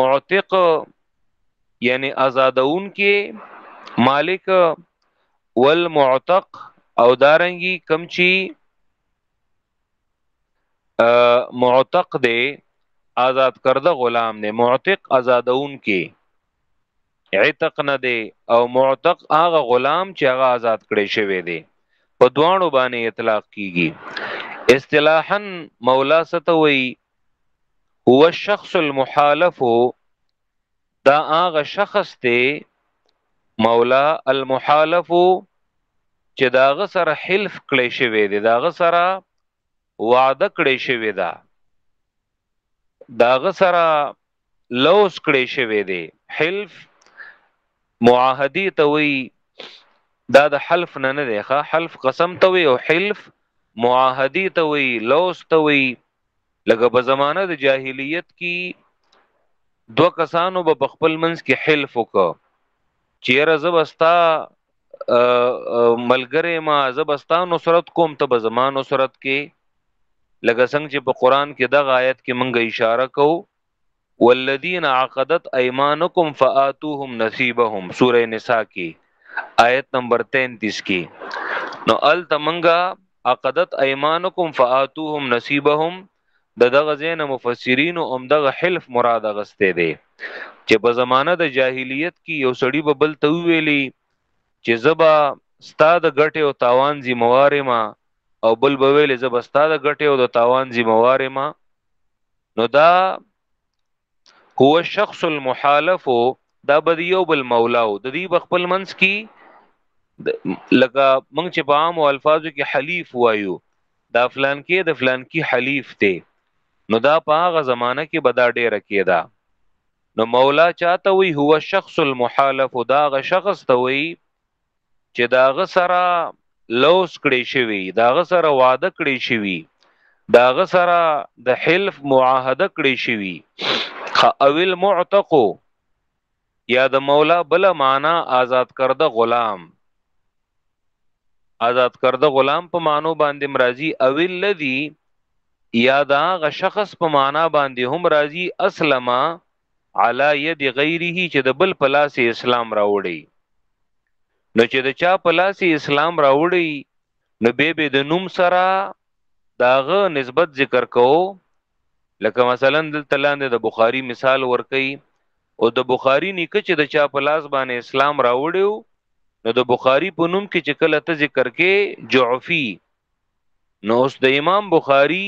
معتق یعنی آزادون کې مالک والمعتق او دارنګي کم چی معتق دی آزاد کرده غلام دی معتق آزادون کې عتق نه دی او معتق هغه غلام چې هغه آزاد کړی شوی دی په دوانو باندې اطلاق کیږي اصطلاحا مولا ستوي هو الشخص المحالف دا هغه شخص ته مولا المحالف چې داغه سره حلف کړی شوی دی داغه سره وعده کړی شوی دا داغه سره لوز کړی شوی دی حلف معاهدی ته وی دا د حلف نه نه دی ښه حلف قسم ته وی او حلف معاهدی ته وی لوز ته وی لکه په زمانه د جاهلیت کې دو کسانو به خپل منځ کې حلف وکړ چیرې زبستا ملګری ما زه بستا نصرت کوم ته به زما نصرت کې لکه څنګه چې په قران کې دغه آیت کې مونږه اشاره کوو والذین عقدت ايمانکم فاتوهم نصيبهم سوره نساء کې آیت نمبر 33 کې نو ال تمنګا عقدت ايمانکم فاتوهم نصيبهم د دغه ځای نه مفسرینو هم دغه حلف مراد اغستی دی چې په زمانه د جاهلیت کې یو سړی به بل ته ویلی چې زبا ستا د ګټې او تاوان ذمہوار ما او بل به ویلی زبا ستا د ګټې او د تاوان ذمہوار ما نو دا هو الشخص المحالف دا بدیو بل مولا او د دې خپل منس کی لکه موږ چې په عام الفاظو کې حلیف وایو دا فلان کې د فلان کې حلیف دی نو دا په هغه زمانہ کې بدا ډیره کېدا نو مولا چاته وی هو شخص المحالف دا غ شخص ته وی چې داغه سره لوس کړی شوی داغه سره وعده کړی شوی داغه سره د حلف معاهده کړی شوی او المعتق یا د مولا بل معنا آزاد کرده غلام آزاد کرده غلام په مانو باندې مرضی او الذی یا دا غ شخص په معنا باندې هم راضی اسلمه علی ید غیره چې د بل په لاس اسلام راوړي نو چې د چا په لاس اسلام راوړي نو به به د نوم سره داغه نسبت ذکر کو لکه مثلا دلته لاندې د بخاری مثال ورکي او د بخاری نیکه چې د چا په لاس باندې اسلام راوړیو نو د بخاری په نوم کې چې کله ته ذکر کې جعفی نو اوس د امام بخاری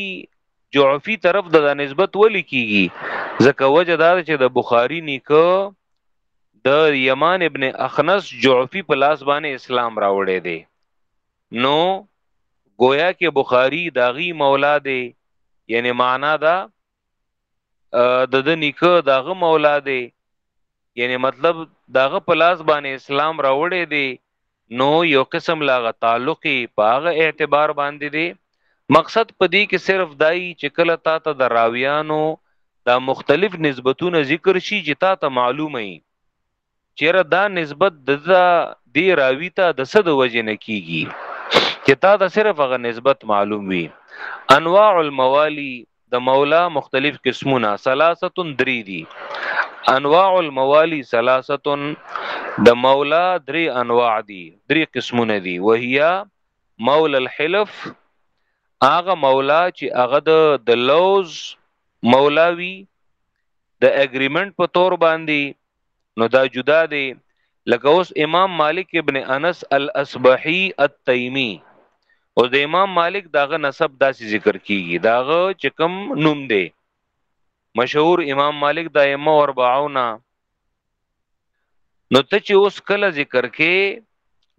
جعفی طرف د نسبت ولي کیږي ځکه وجه دا چې د بخاری نیکه د یمان ابن اخنس جعفی په لاس باندې اسلام راوړی دی نو گویا کې بخاری داغي مولا دی یعنی معنا دا د د نیکه داغه مولا دی یعنی مطلب داغه پلاس باندې اسلام راوړې دی نو یو قسم لاغه تعلقي پاغه اعتبار باندې دی مقصد پدې کې صرف دای چې کله تا ته د راویانو دا مختلف نسبتونه ذکر شي چې تا ته معلومه ای چیرې دا نسبت د دې راوی ته د صد وجه نه کیږي چې تا ته صرف هغه نسبت معلوم وي انواع الموالی د مولا مختلف قسمونه ثلاثه دری دي انواع الموالی ثلاثه د مولا درې انواع دي درې قسمونه دي وهیا مولا الحلف هغه مولا چې هغه د لوز مولاوی د اګریمنت په تور باندې نو دا جدا دی لکه اوس امام مالک ابن انس الاسبحی التیمی او د امام مالک داغه نسب داسې ذکر کیږي داغه چکم نوم دی مشهور امام مالک د ائمه اربعونا نو ته چې اوس کله ذکر کې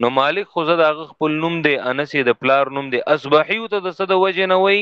نو مالک خو زه د خپل نوم دی انس د پلار نوم دی اصبحی ته د صد وجه نه وای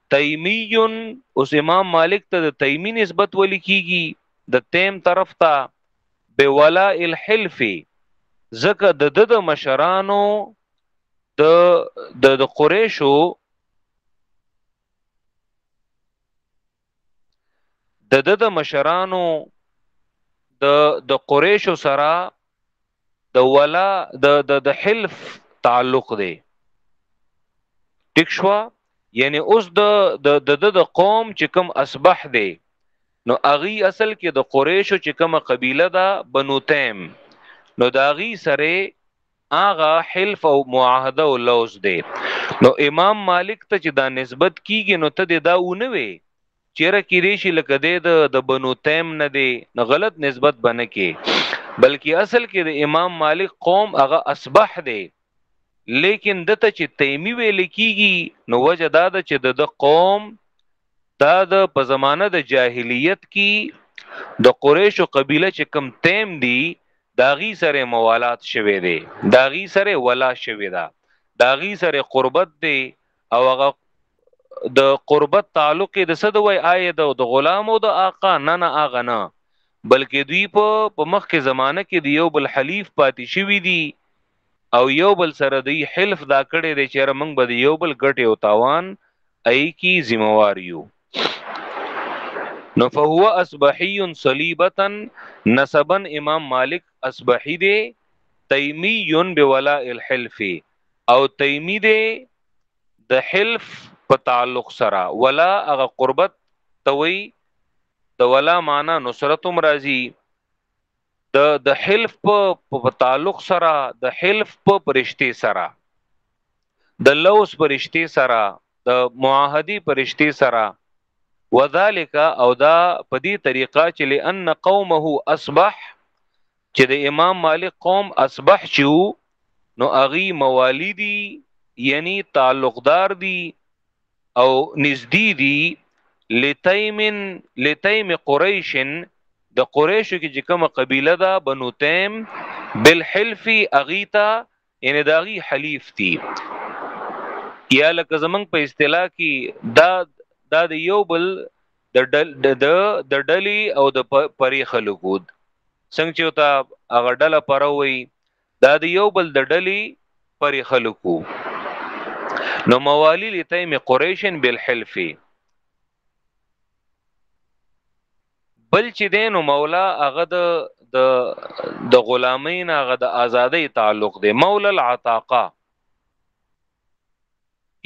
تیمی اوس امام مالک ته د تیمی نسبت ولی کیږي د تیم طرف ته بولا الحلف زکه د د مشرانو د د قریشو د د مشرانو د د قریشو سره د ولا د د د حلف تعلق دی ټیک شو یعنی اوس د د د د قوم چې کوم اصبح دی نو اغي اصل کې د قریشو چې کومه قبیله ده بنو تیم نو دا اغي سره اغه حلف او معاهده او لوز دی نو امام مالک ته چې دا نسبت کیږي نو ته دا ونه وي چیرې کېدې شي لکه دی د د بنو تیم نه دی نه غلط نسبت بنه کې بلکې اصل کې د امام مالک قوم هغه اصبح دی لیکن دته چې تیمی ویل کیږي نو وجه دا ده چې د د قوم دا د په زمانه د جاهلیت کې د قریشو قبیله چې کم تیم دی داغي سره موالات شوه دی داغي سره ولا شوه دا داغي سره قربت دی او هغه د قربت تعلق د صد وای آی د د غلام او د آقا نه نه اغه نه بلکې دوی په په مخ کې زمانه کې دی یو بل حلیف پاتې شوی دی او یو بل سره دی حلف دا کړی دی چې رمنګ به یو بل ګټه او تاوان ای کی ذمہوار یو نو فهو اصبحی صلیبتا نسبا امام مالک اصبحی دی تیمی بولاء الحلف او تیمی دی د حلف په تعلق سره ولا هغه قربت توي د ولا معنا نصرتم راضی د د حلف په تعلق سره د حلف په پرشته سره د لوس پرشته سره د معاهدی پرشته سره وذالک او دا په دې طریقه چې لئن قومه اصبح چې د امام مالک قوم اصبح چې وو نو اغي موالی دي یعنی تعلقدار دي او نږدې دي لتیم لتیم قریش د قریشو کې چې کومه قبیله ده بنو تیم بالحلف اغیتا یعنی د هغه حلیف دي یا لکه زمنګ په اصطلاح کې دا دا د یو بل د ډل د د ډلې او د پری خلکو څنګه چې تا هغه ډله پروي دا د یو بل د ډلې پری خلکو نو موالی لتیم قریشن بالحلف بل چې دین او مولا هغه د د غلامین هغه د ازادۍ تعلق دی مولا العتاقه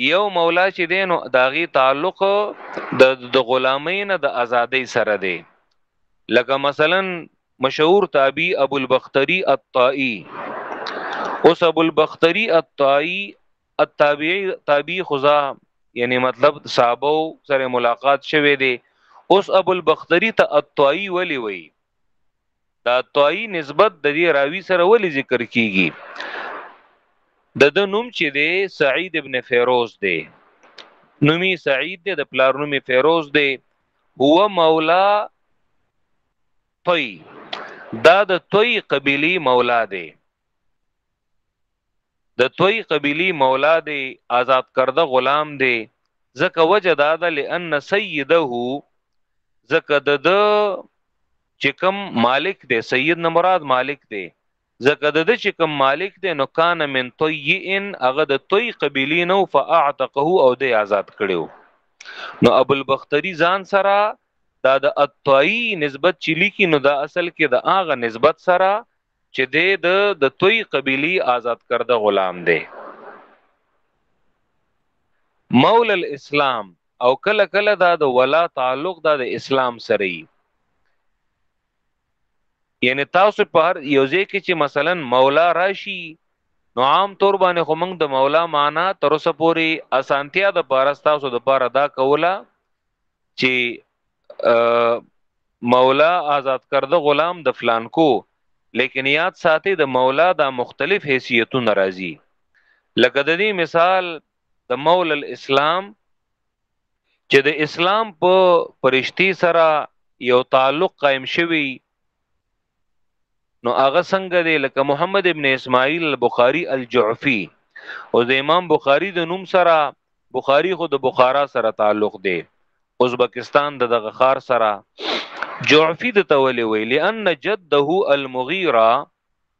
یو مولا چې دین او داغي تعلق د د غلامین د ازادۍ سره دی لکه مثلا مشهور تابعی ابو البختری الطائی اوس ابو البختری الطائی التابعی تابعی خدا یعنی مطلب صحابه سره ملاقات شوه دی اوس ابو البختری ته الطائی ولی وی دا طائی نسبت د دې راوی سره ولی ذکر کیږي د د نوم چې دی سعید ابن فیروز دی نومی سعید دی د پلار نومی فیروز دی هو مولا طی دا د طی قبیلی مولا دی د توي قبيلي مولا دی آزاد کرده غلام دی زکه وجه دا ده لئن سیده زکه د د چې کم مالک دی سید نه مراد مالک دی زکه د د چې کم مالک دی نو کان من طیئن هغه د طی قبیلی نو فاعتقه او دی آزاد کړو نو ابو البختری ځان سره دا د الطی نسبت چې لیکي نو دا اصل کې د هغه نسبت سره چې دی د د توي قبيلي آزاد کرده غلام دی مول الاسلام او کله کله دا د ولا تعلق دا د اسلام سره وي یعنی تاسو په هر یو ځای کې چې مثلا مولا راشي نو عام طور باندې خو موږ د مولا معنا تر اوسه پوري اسانتیا د پاره تاسو د پاره دا کوله چې مولا آزاد کرده غلام د فلانکو لیکن یاد ساتي د مولا دا مختلف حیثیتونه راځي لکه د دې مثال د مولا الاسلام چې د اسلام په پرشتي سره یو تعلق قائم شوی نو هغه څنګه دی لکه محمد ابن اسماعیل البخاری الجعفی او د امام بخاری د نوم سره بخاری خو د بخارا سره تعلق دی ازبکستان د دغه خار سره جعفی د تولی وی لئن جده المغیره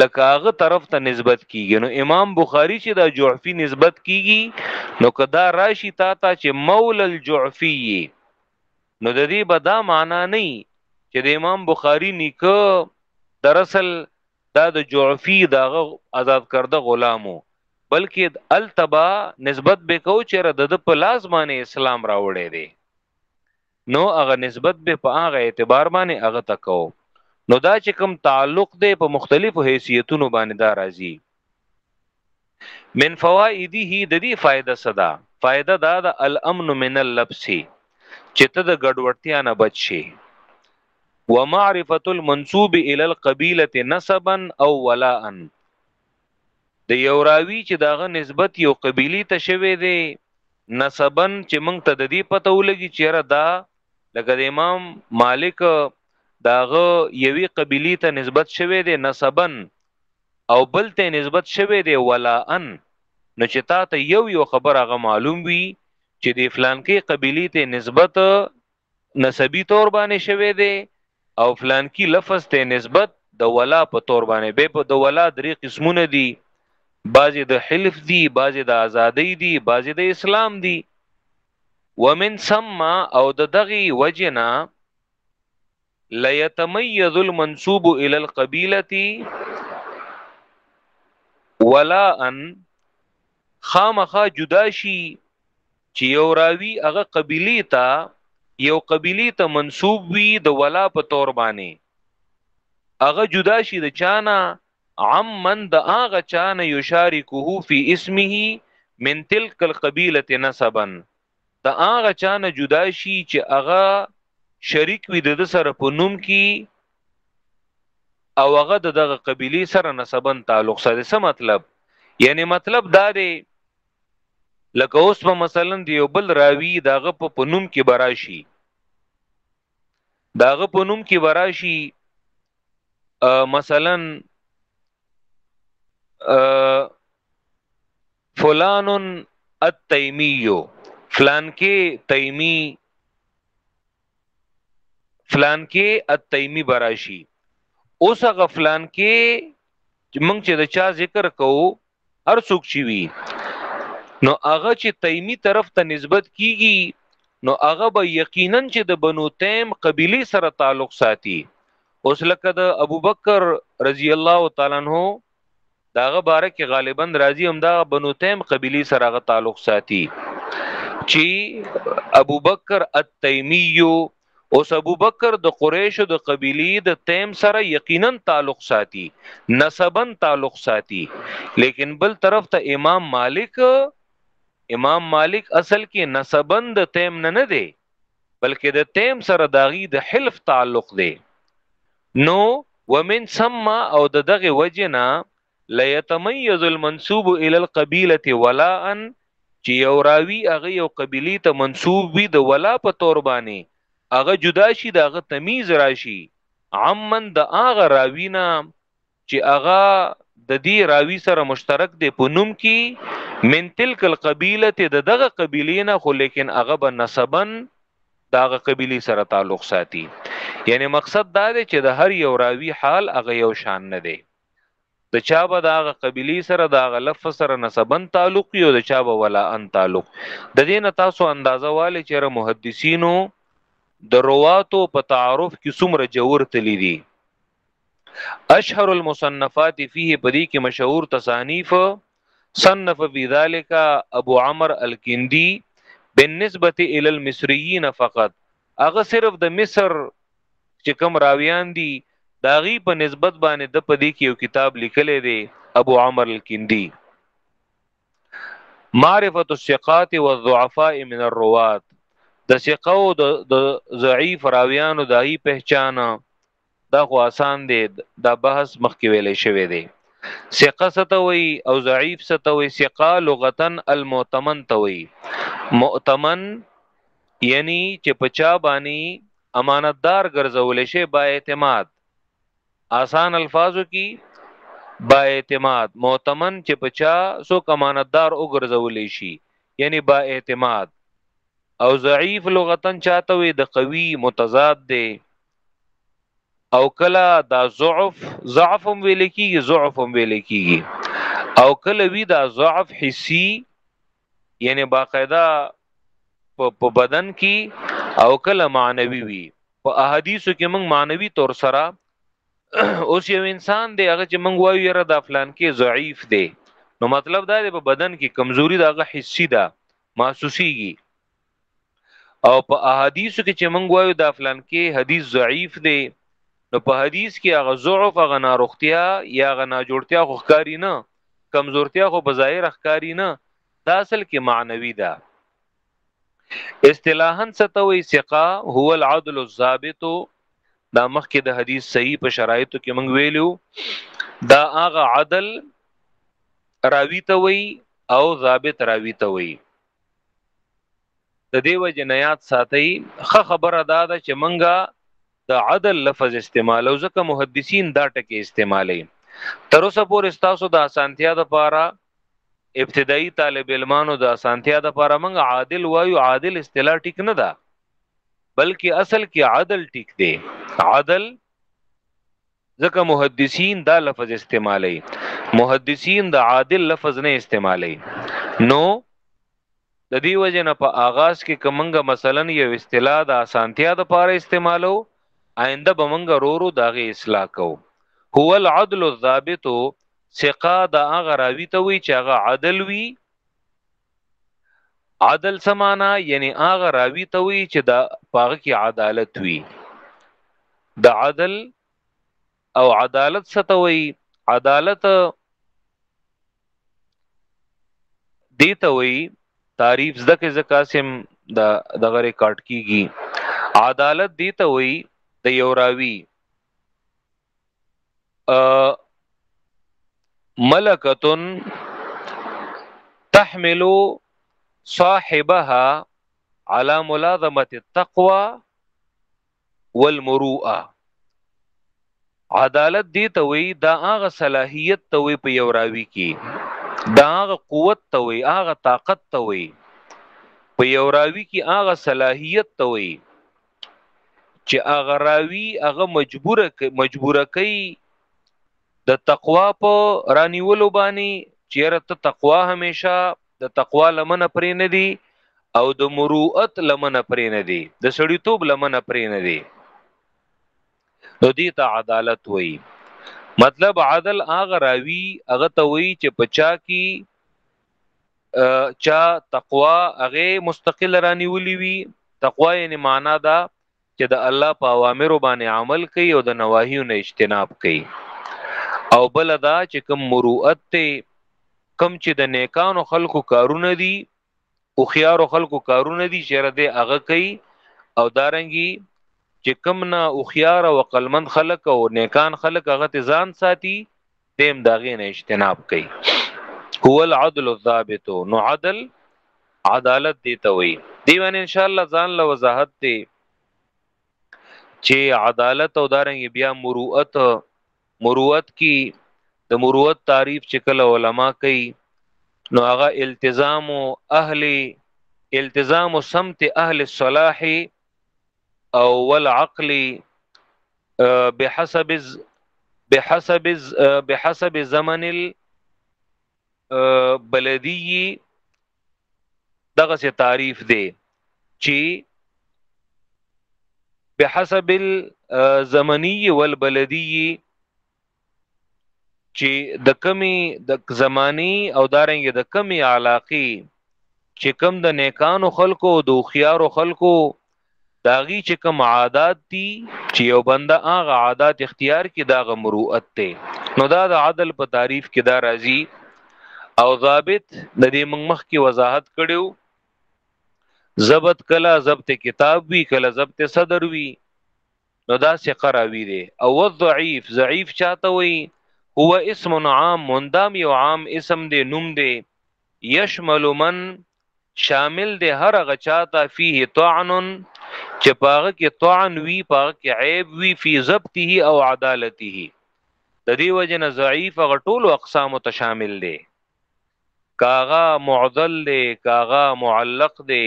لکه هغه طرف ته نسبت کیږي نو امام بخاری چې دا جعفی نسبت کیږي نو کدا راشي تا ته چې مول الجعفی نو د دې بدا معنا نه چې د امام بخاری نیکه دراصل دا د جعفی دغه آزاد کرده غلامو بلکې التبا نسبت به کو چې د په لاس باندې اسلام راوړی دی نو هغه نسبت به په هغه اعتبار باندې هغه ته کو نو دا چې کوم تعلق دی په مختلفو حیثیتونو باندې دا راځي من فوائده د دې فائدہ صدا فائدہ دا د الامن من اللبس چې ته د ګډوډتیا نه بچ شي ومعرفه المنسوب الى القبيله نسبا او ولاء د یو راوی چې داغه نسبت یو قبیلی ته شوی دی نسبا چې موږ ته د دې پته ولګي چې را دا لکه د امام مالک داغه یوی قبیلی ته نسبت شوی دی نسبا او بل ته نسبت شوی دی ولا ان نو چې تا ته یو یو خبر هغه معلوم وي چې د فلانکی قبیلی ته نسبت نسبی طور باندې شوی دی او فلانکی لفظ ته نسبت د ولا په تور باندې به په د ولا درې قسمونه دي بعضې د حلف دي بعضې د ازادۍ دي بعضې د اسلام دي ومن ثم او د دغي وجنا ليتميز المنسوب الى القبيله ولا ان خامخا جدا شي چې یو راوی هغه قبيله ته یو قبيله ته منسوب وي د ولا په تور باندې هغه جدا شي د چانه عم من د هغه چانه یشارکه فی اسمه من تلک القبیله نسبا د هغه چانه جدا شي چې هغه شریک وي د سره په نوم کې او هغه دغه قبیله سره نسبا تعلق سره څه مطلب یعنی مطلب دا دی لکه اوس په مثلا دی یو بل راوی داغه په پنوم کې براشي داغه پنوم کې براشي مثلا فلان التیمی فلان کې تیمی فلان کې التیمی براشي اوس غفلان کې چې موږ چې د چا ذکر کوو هر څوک چی وی نو هغه چې تیمی طرف ته نسبت کیږي نو هغه به یقینا چې د بنو تیم قبیله سره تعلق ساتي اوس لکه د ابوبکر رضی الله تعالی عنہ داغه باره کې غالبا راضی هم دا بنو تیم قبیله سره غ تعلق ساتي چې ابوبکر التیمی اوس ابوبکر د قریشو د قبیلی د تیم سره یقینا تعلق ساتي نسبا تعلق ساتي لیکن بل طرف ته امام مالک امام مالک اصل کې نسبا د تیم نه نه دی بلکې د تیم سره داغي د حلف تعلق دی نو ومن ثم او د دغه وجنا ليتميز المنسوب الى القبيله ولاء چې یو راوی هغه یو قبيله ته منسوب وي د ولا په تور باندې هغه جدا شي د هغه تمیز راشي عمن د هغه راوینا چې هغه د دې راوی سره مشترک دی په نوم کې من تلک القبيله ته د دغه قبيله نه خو لیکن هغه به نسبن داغه قبيله سره تعلق ساتي یعنی مقصد دا دی چې د هر یو راوی حال هغه یو شان نه دی د چا به د هغه قبیلی سره د هغه لفظ سره نسبن تعلق یو د چا به ولا ان تعلق د دین تاسو اندازه والي چیرې محدثینو د رواتو په تعارف کې څومره جوور تللی دي اشهر المصنفات فيه پدې کې مشهور تصانیف صنف في ذلك ابو عمر الكندي بالنسبه الى المصريين فقط هغه صرف د مصر چې کوم راویان دي داغي په نسبت باندې د پدې کې یو کتاب لیکلې دی ابو عمر الکندی معرفت الثقات والضعفاء من الروات د ثقو د ضعیف راویانو دای پہچان دا خو آسان دی دا بحث مخکې ویلې شوی دی ثقه ستوي او ضعیف ستوي ثقه لغتن المؤتمن توي مؤتمن یعنی چې پچا باندې امانتدار ګرځول شي با اعتماد آسان الفاظو کې با اعتماد مؤتمن چې پچا سو امانتدار او ګرځول شي یعنی با اعتماد او ضعیف لغتن چاته وي د قوي متضاد دی او کله دا ضعف ضعف هم ویل کیږي ضعف هم ویل کیږي او کله وی دا ضعف حسی یعنی باقاعده په بدن کې او کله معنوي وی په احادیثو کې موږ معنوي تور سره اوس یو انسان دی هغه چې موږ وایو یره دا فلان کې ضعیف دی نو مطلب دا دی په بدن کې کمزوري دغه حسی ده محسوسيږي او په احادیثو کې چې مونږ وایو دا فلان کې حدیث ضعیف دی نو په حدیث کې هغه ضعف هغه ناروغتیا یا هغه ناجوړتیا خو ښکاری نه کمزورتیا خو بظاهر ښکاری نه دا اصل کې معنوي ده اصطلاحا ستوي ثقه هو العدل الضابط دا مخکې د حدیث صحیح په شرایطو کې مونږ ویلو دا هغه عدل راوی ته وی او ضابط راوی ته وی د دیو جنایات ساتي خه خبره دا ده چې منګه د عدل لفظ استعمال او ځکه محدثین دا ټکی استعمالي تر اوسه پورې تاسو د اسانتیا د پاره ابتدایي طالب علمانو د اسانتیا د پاره موږ عادل وایو عادل اصطلاح ټیک نه ده بلکې اصل کې عدل ټیک دی عدل ځکه محدثین دا لفظ استعمالي محدثین د عادل لفظ نه استعمالي نو د دې وجه نه په آغاز کې کومنګ مثلا یو اصطلاح د اسانتیا د پاره استعمالو آینده به منګ رورو داغه اصلاح کو هو العدل الضابط ثقه د هغه راوی ته وی چې هغه عدل وی عدل سمانا یعنی هغه راوی ته وی چې دا پاغه کې عدالت وی د عدل او عدالت ستوي عدالت دیته وی تعریف زکه زکه سم د دغه ریکارډ کیږي عدالت دیته وی د یو راوی ملکتن تحمل صاحبها على ملازمه التقوى والمروءه عدالت دی ته وی دا هغه صلاحیت ته وی په یو راوی کې دا هغه قوت ته وی هغه طاقت ته وی په یو راوی کې هغه صلاحیت ته وی چې هغه راوی هغه مجبور مجبور کوي د تقوا په رانیولو باندې چیرې ته تقوا همیشه د تقوا لمنه پرې نه دی او د مروءت لمنه پرې نه دی د سړیتوب لمنه پرې نه دی نو دې ته عدالت وایي مطلب عدل هغه راوی هغه ته وایي چې پچا کی چا تقوا هغه مستقل رانی ولي وي تقوا یعنی معنا دا چې د الله په اوامر باندې عمل کوي او د نواهیو نه اجتناب کوي او بل دا چې کوم مروءت ته کم چې د نیکانو خلکو کارونه دي او خيارو خلکو کارونه دي چې رده هغه کوي او دارنګي چې کم نه او خيار او قلمند خلک او نیکان خلک هغه ته ځان ساتي دیم داغې نه اجتناب کوي هو العدل الضابط نو عدل عدالت دی ته وي دی باندې ان شاء الله ځان له وضاحت دی چې عدالت او دارنګ بیا مروءت مروءت کی د مروءت تعریف چې کله علما کوي نو هغه التزام اهل التزام سمت اهل الصلاح او والعقل بحسب بحسب بحسب زمن البلدي دغه سي تعریف دی چې بحسب الزمني والبلدي چې د کمی د زمانی او دارنګ د کمی علاقی چې کم د نیکانو خلکو او د خيارو خلکو داغي چې کم عادات دي چې یو بنده هغه عادات اختیار کړي داغه مروءت ته نو دا د عدل په تعریف کې دا راځي او ضابط د دې موږ مخ کې وضاحت کړو ضبط کلا ضبط کتاب وی کلا ضبط صدر وی نو دا ثقه راوی دی او الضعیف ضعیف چاته وی هو اسم عام مندام یو عام اسم دی نوم دی یشمل من شامل دی هر هغه چاته فيه طعن چې پاغه کې طعن وی پاغه کې عیب وی فی ضبطه او عدالته د دې وجنه ضعیف غټول اقسام ته شامل دی کاغه معضل دی کاغه معلق دی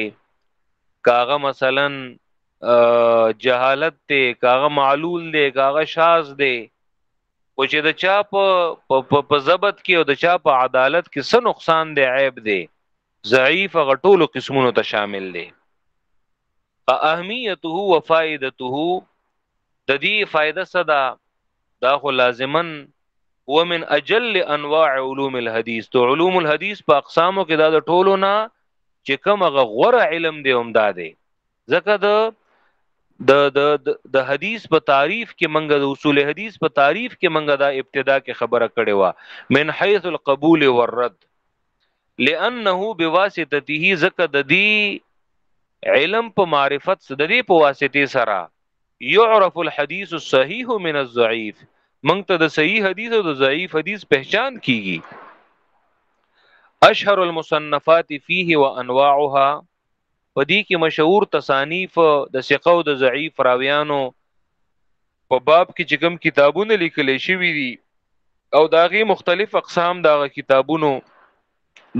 کاغه مثلا جهالت دی کاغه معلول دی کاغه شاز دی او چې د چا په په ضبط کې او د چا په عدالت کې څه نقصان دی عیب دی ضعیف غټولو قسمونو ته شامل دی اهمیته و فائدته د دې فائدہ صدا دا خو لازما هو من اجل انواع علوم الحديث تو علوم الحديث په اقسامو کې دا د ټولو نه چې کومه غوره علم دی هم دا دی ځکه د د د د حدیث په تعریف کې منګه د اصول حدیث په تعریف کې منګه دا ابتدا کې خبره کړې و من حيث القبول والرد لانه بواسطته زکه د دې علم په معرفت د دې په واسطه سره يعرف الحديث الصحيح من الضعيف مونږ ته د صحیح حدیث او د ضعیف حدیث پہچان کیږي اشهر المصنفات فيه وانواعها پدې کې مشهور تصانیف د ثقه او د ضعیف راویانو په باب کې چې کوم کتابونه لیکل شوي دي او داغي مختلف اقسام داغه کتابونو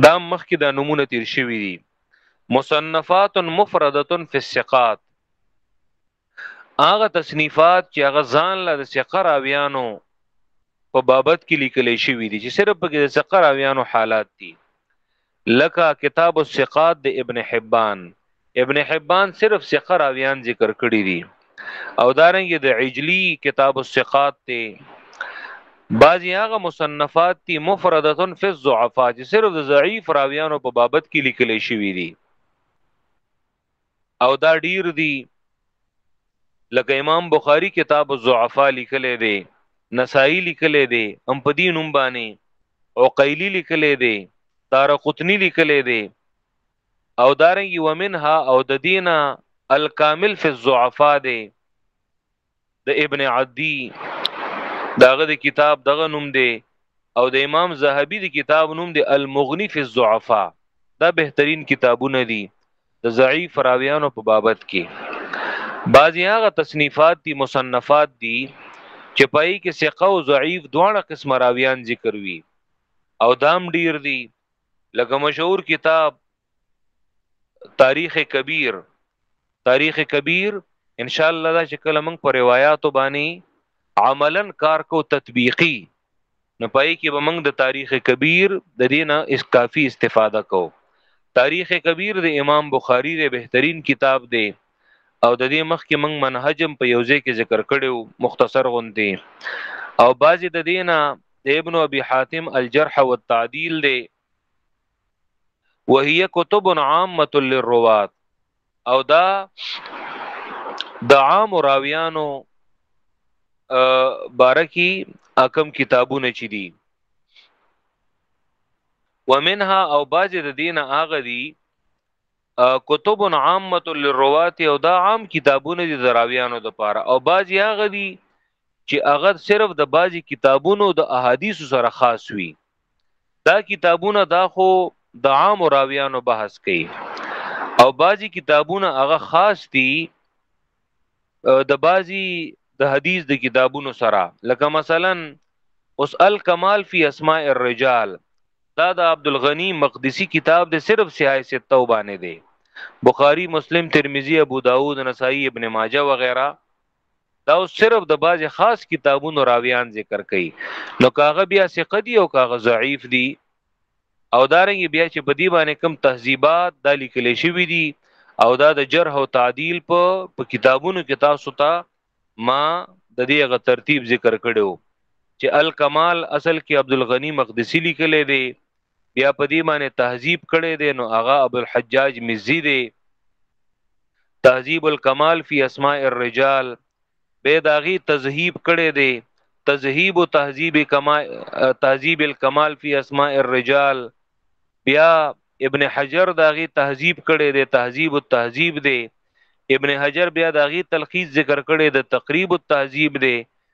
دا مخکې دا نمونه تیر شوي دي مصنفات مفردتن فی الثقات هغه تصنیفات چې هغه ځان له سقر اویانو په بابت کې لیکل شوی دي چې صرف په کې د سقر اویانو حالات دي لکه کتاب الثقات د ابن حبان ابن حبان صرف سقر اویان ذکر کړی دي او دارنګ د عجلی کتاب الثقات ته بعضی هغه مصنفات تی مفردتن فی الضعفاء چې صرف د ضعیف راویانو په بابت کې لیکل شوی دي او دا ډیر دی لکه امام بخاری کتاب الضعفاء لیکلی دی نسائی لیکلی دی ام په دین هم باندې عقیلی لیکلی دی دارقطنی لیکلی دی او دارنګي ومنها او د دینه الکامل فی الضعفاء دی د ابن عدی داغه د کتاب دغه نوم دی او د امام زهبی د کتاب نوم دی المغنی فی الضعفاء دا بهترین کتابونه دي د ضعیف راویانو په بابت کې بعضی هغه تصنیفات دي مصنفات دي چې پای کې ثقه او ضعیف دواړه قسم راویان ذکر وي او دام ډیر دي لکه مشهور کتاب تاریخ کبیر تاریخ کبیر ان شاء الله دا چې کله موږ پر روایتو باندې عملا کار کو تطبیقی نو پای کې به موږ د تاریخ کبیر د دینه اس کافی استفاده کو تاریخ کبیر د امام بخاری د بهترین کتاب دی او د دې مخ کې موږ منهجم په یوځې کې ذکر کړو مختصر غونډې او بعضی د دینه د ابن ابي حاتم الجرح والتعديل دی وهي کتب عامه للروات او دا د عام راویانو بارکی اکم کتابونه چي دي ومنها او باج د دین اغه دي کتب عامه للروات او دا عام کتابونه دي دراویانو د پاره او باج اغه دي چې اغه صرف د باجی کتابونو د احادیث سره خاص وي دا کتابونه دا خو د عام راویانو بحث کوي او بعضی کتابونه هغه خاص دي د بعضی د حدیث د کتابونو سره لکه مثلا اوس الکمال فی اسماء الرجال دا د عبد الغنی مقدسی کتاب د صرف سیاه سته باندې دی بخاری مسلم ترمذی ابو داود نسائی ابن ماجه وغیرہ دا اوس صرف د بعضی خاص کتابونو راویان ذکر کوي نو کاغه بیا ثقه دی او کاغه ضعیف دی او دارنګ بیا چې بدی باندې کم تهذیبات د لیکل شوی دی او دا د جرح او تعدیل په په کتابونو کې تاسو ته تا ما د دې غ ترتیب ذکر کړو چې الکمال اصل کې عبد الغنی مقدسی لیکلې دی بیا په دې باندې تهذیب کړي دي نو هغه ابو الحجاج مزي دي تهذیب الکمال فی اسماء الرجال به داغي تذهیب کړي دي تذهیب او تهذیب کما تهذیب الکمال فی اسماء الرجال بیا ابن حجر داغي تهذیب کړي دي تهذیب التهذیب دي ابن حجر بیا داغي تلخیص ذکر کړي د تقریب التهذیب دي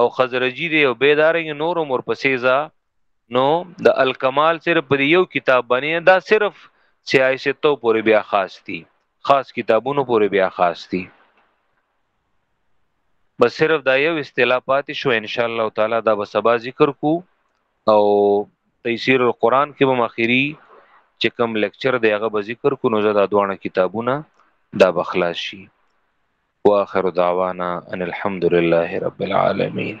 او خزرجی دی او به دارنګ نور مور پسې ځا نو د الکمال صرف پر یو کتاب باندې دا صرف سیاستو پورې بیا خاص دي خاص کتابونو پورې بیا خاص دي بس صرف دا یو اصطلاح پاتې شو ان شاء الله تعالی دا به سبا ذکر کو او تفسیر القرآن کې به مخيري چې کوم لیکچر دی هغه به ذکر کو نو زه دا دوه کتابونه دا بخلاص شي واخر دعوانا ان الحمد لله رب العالمين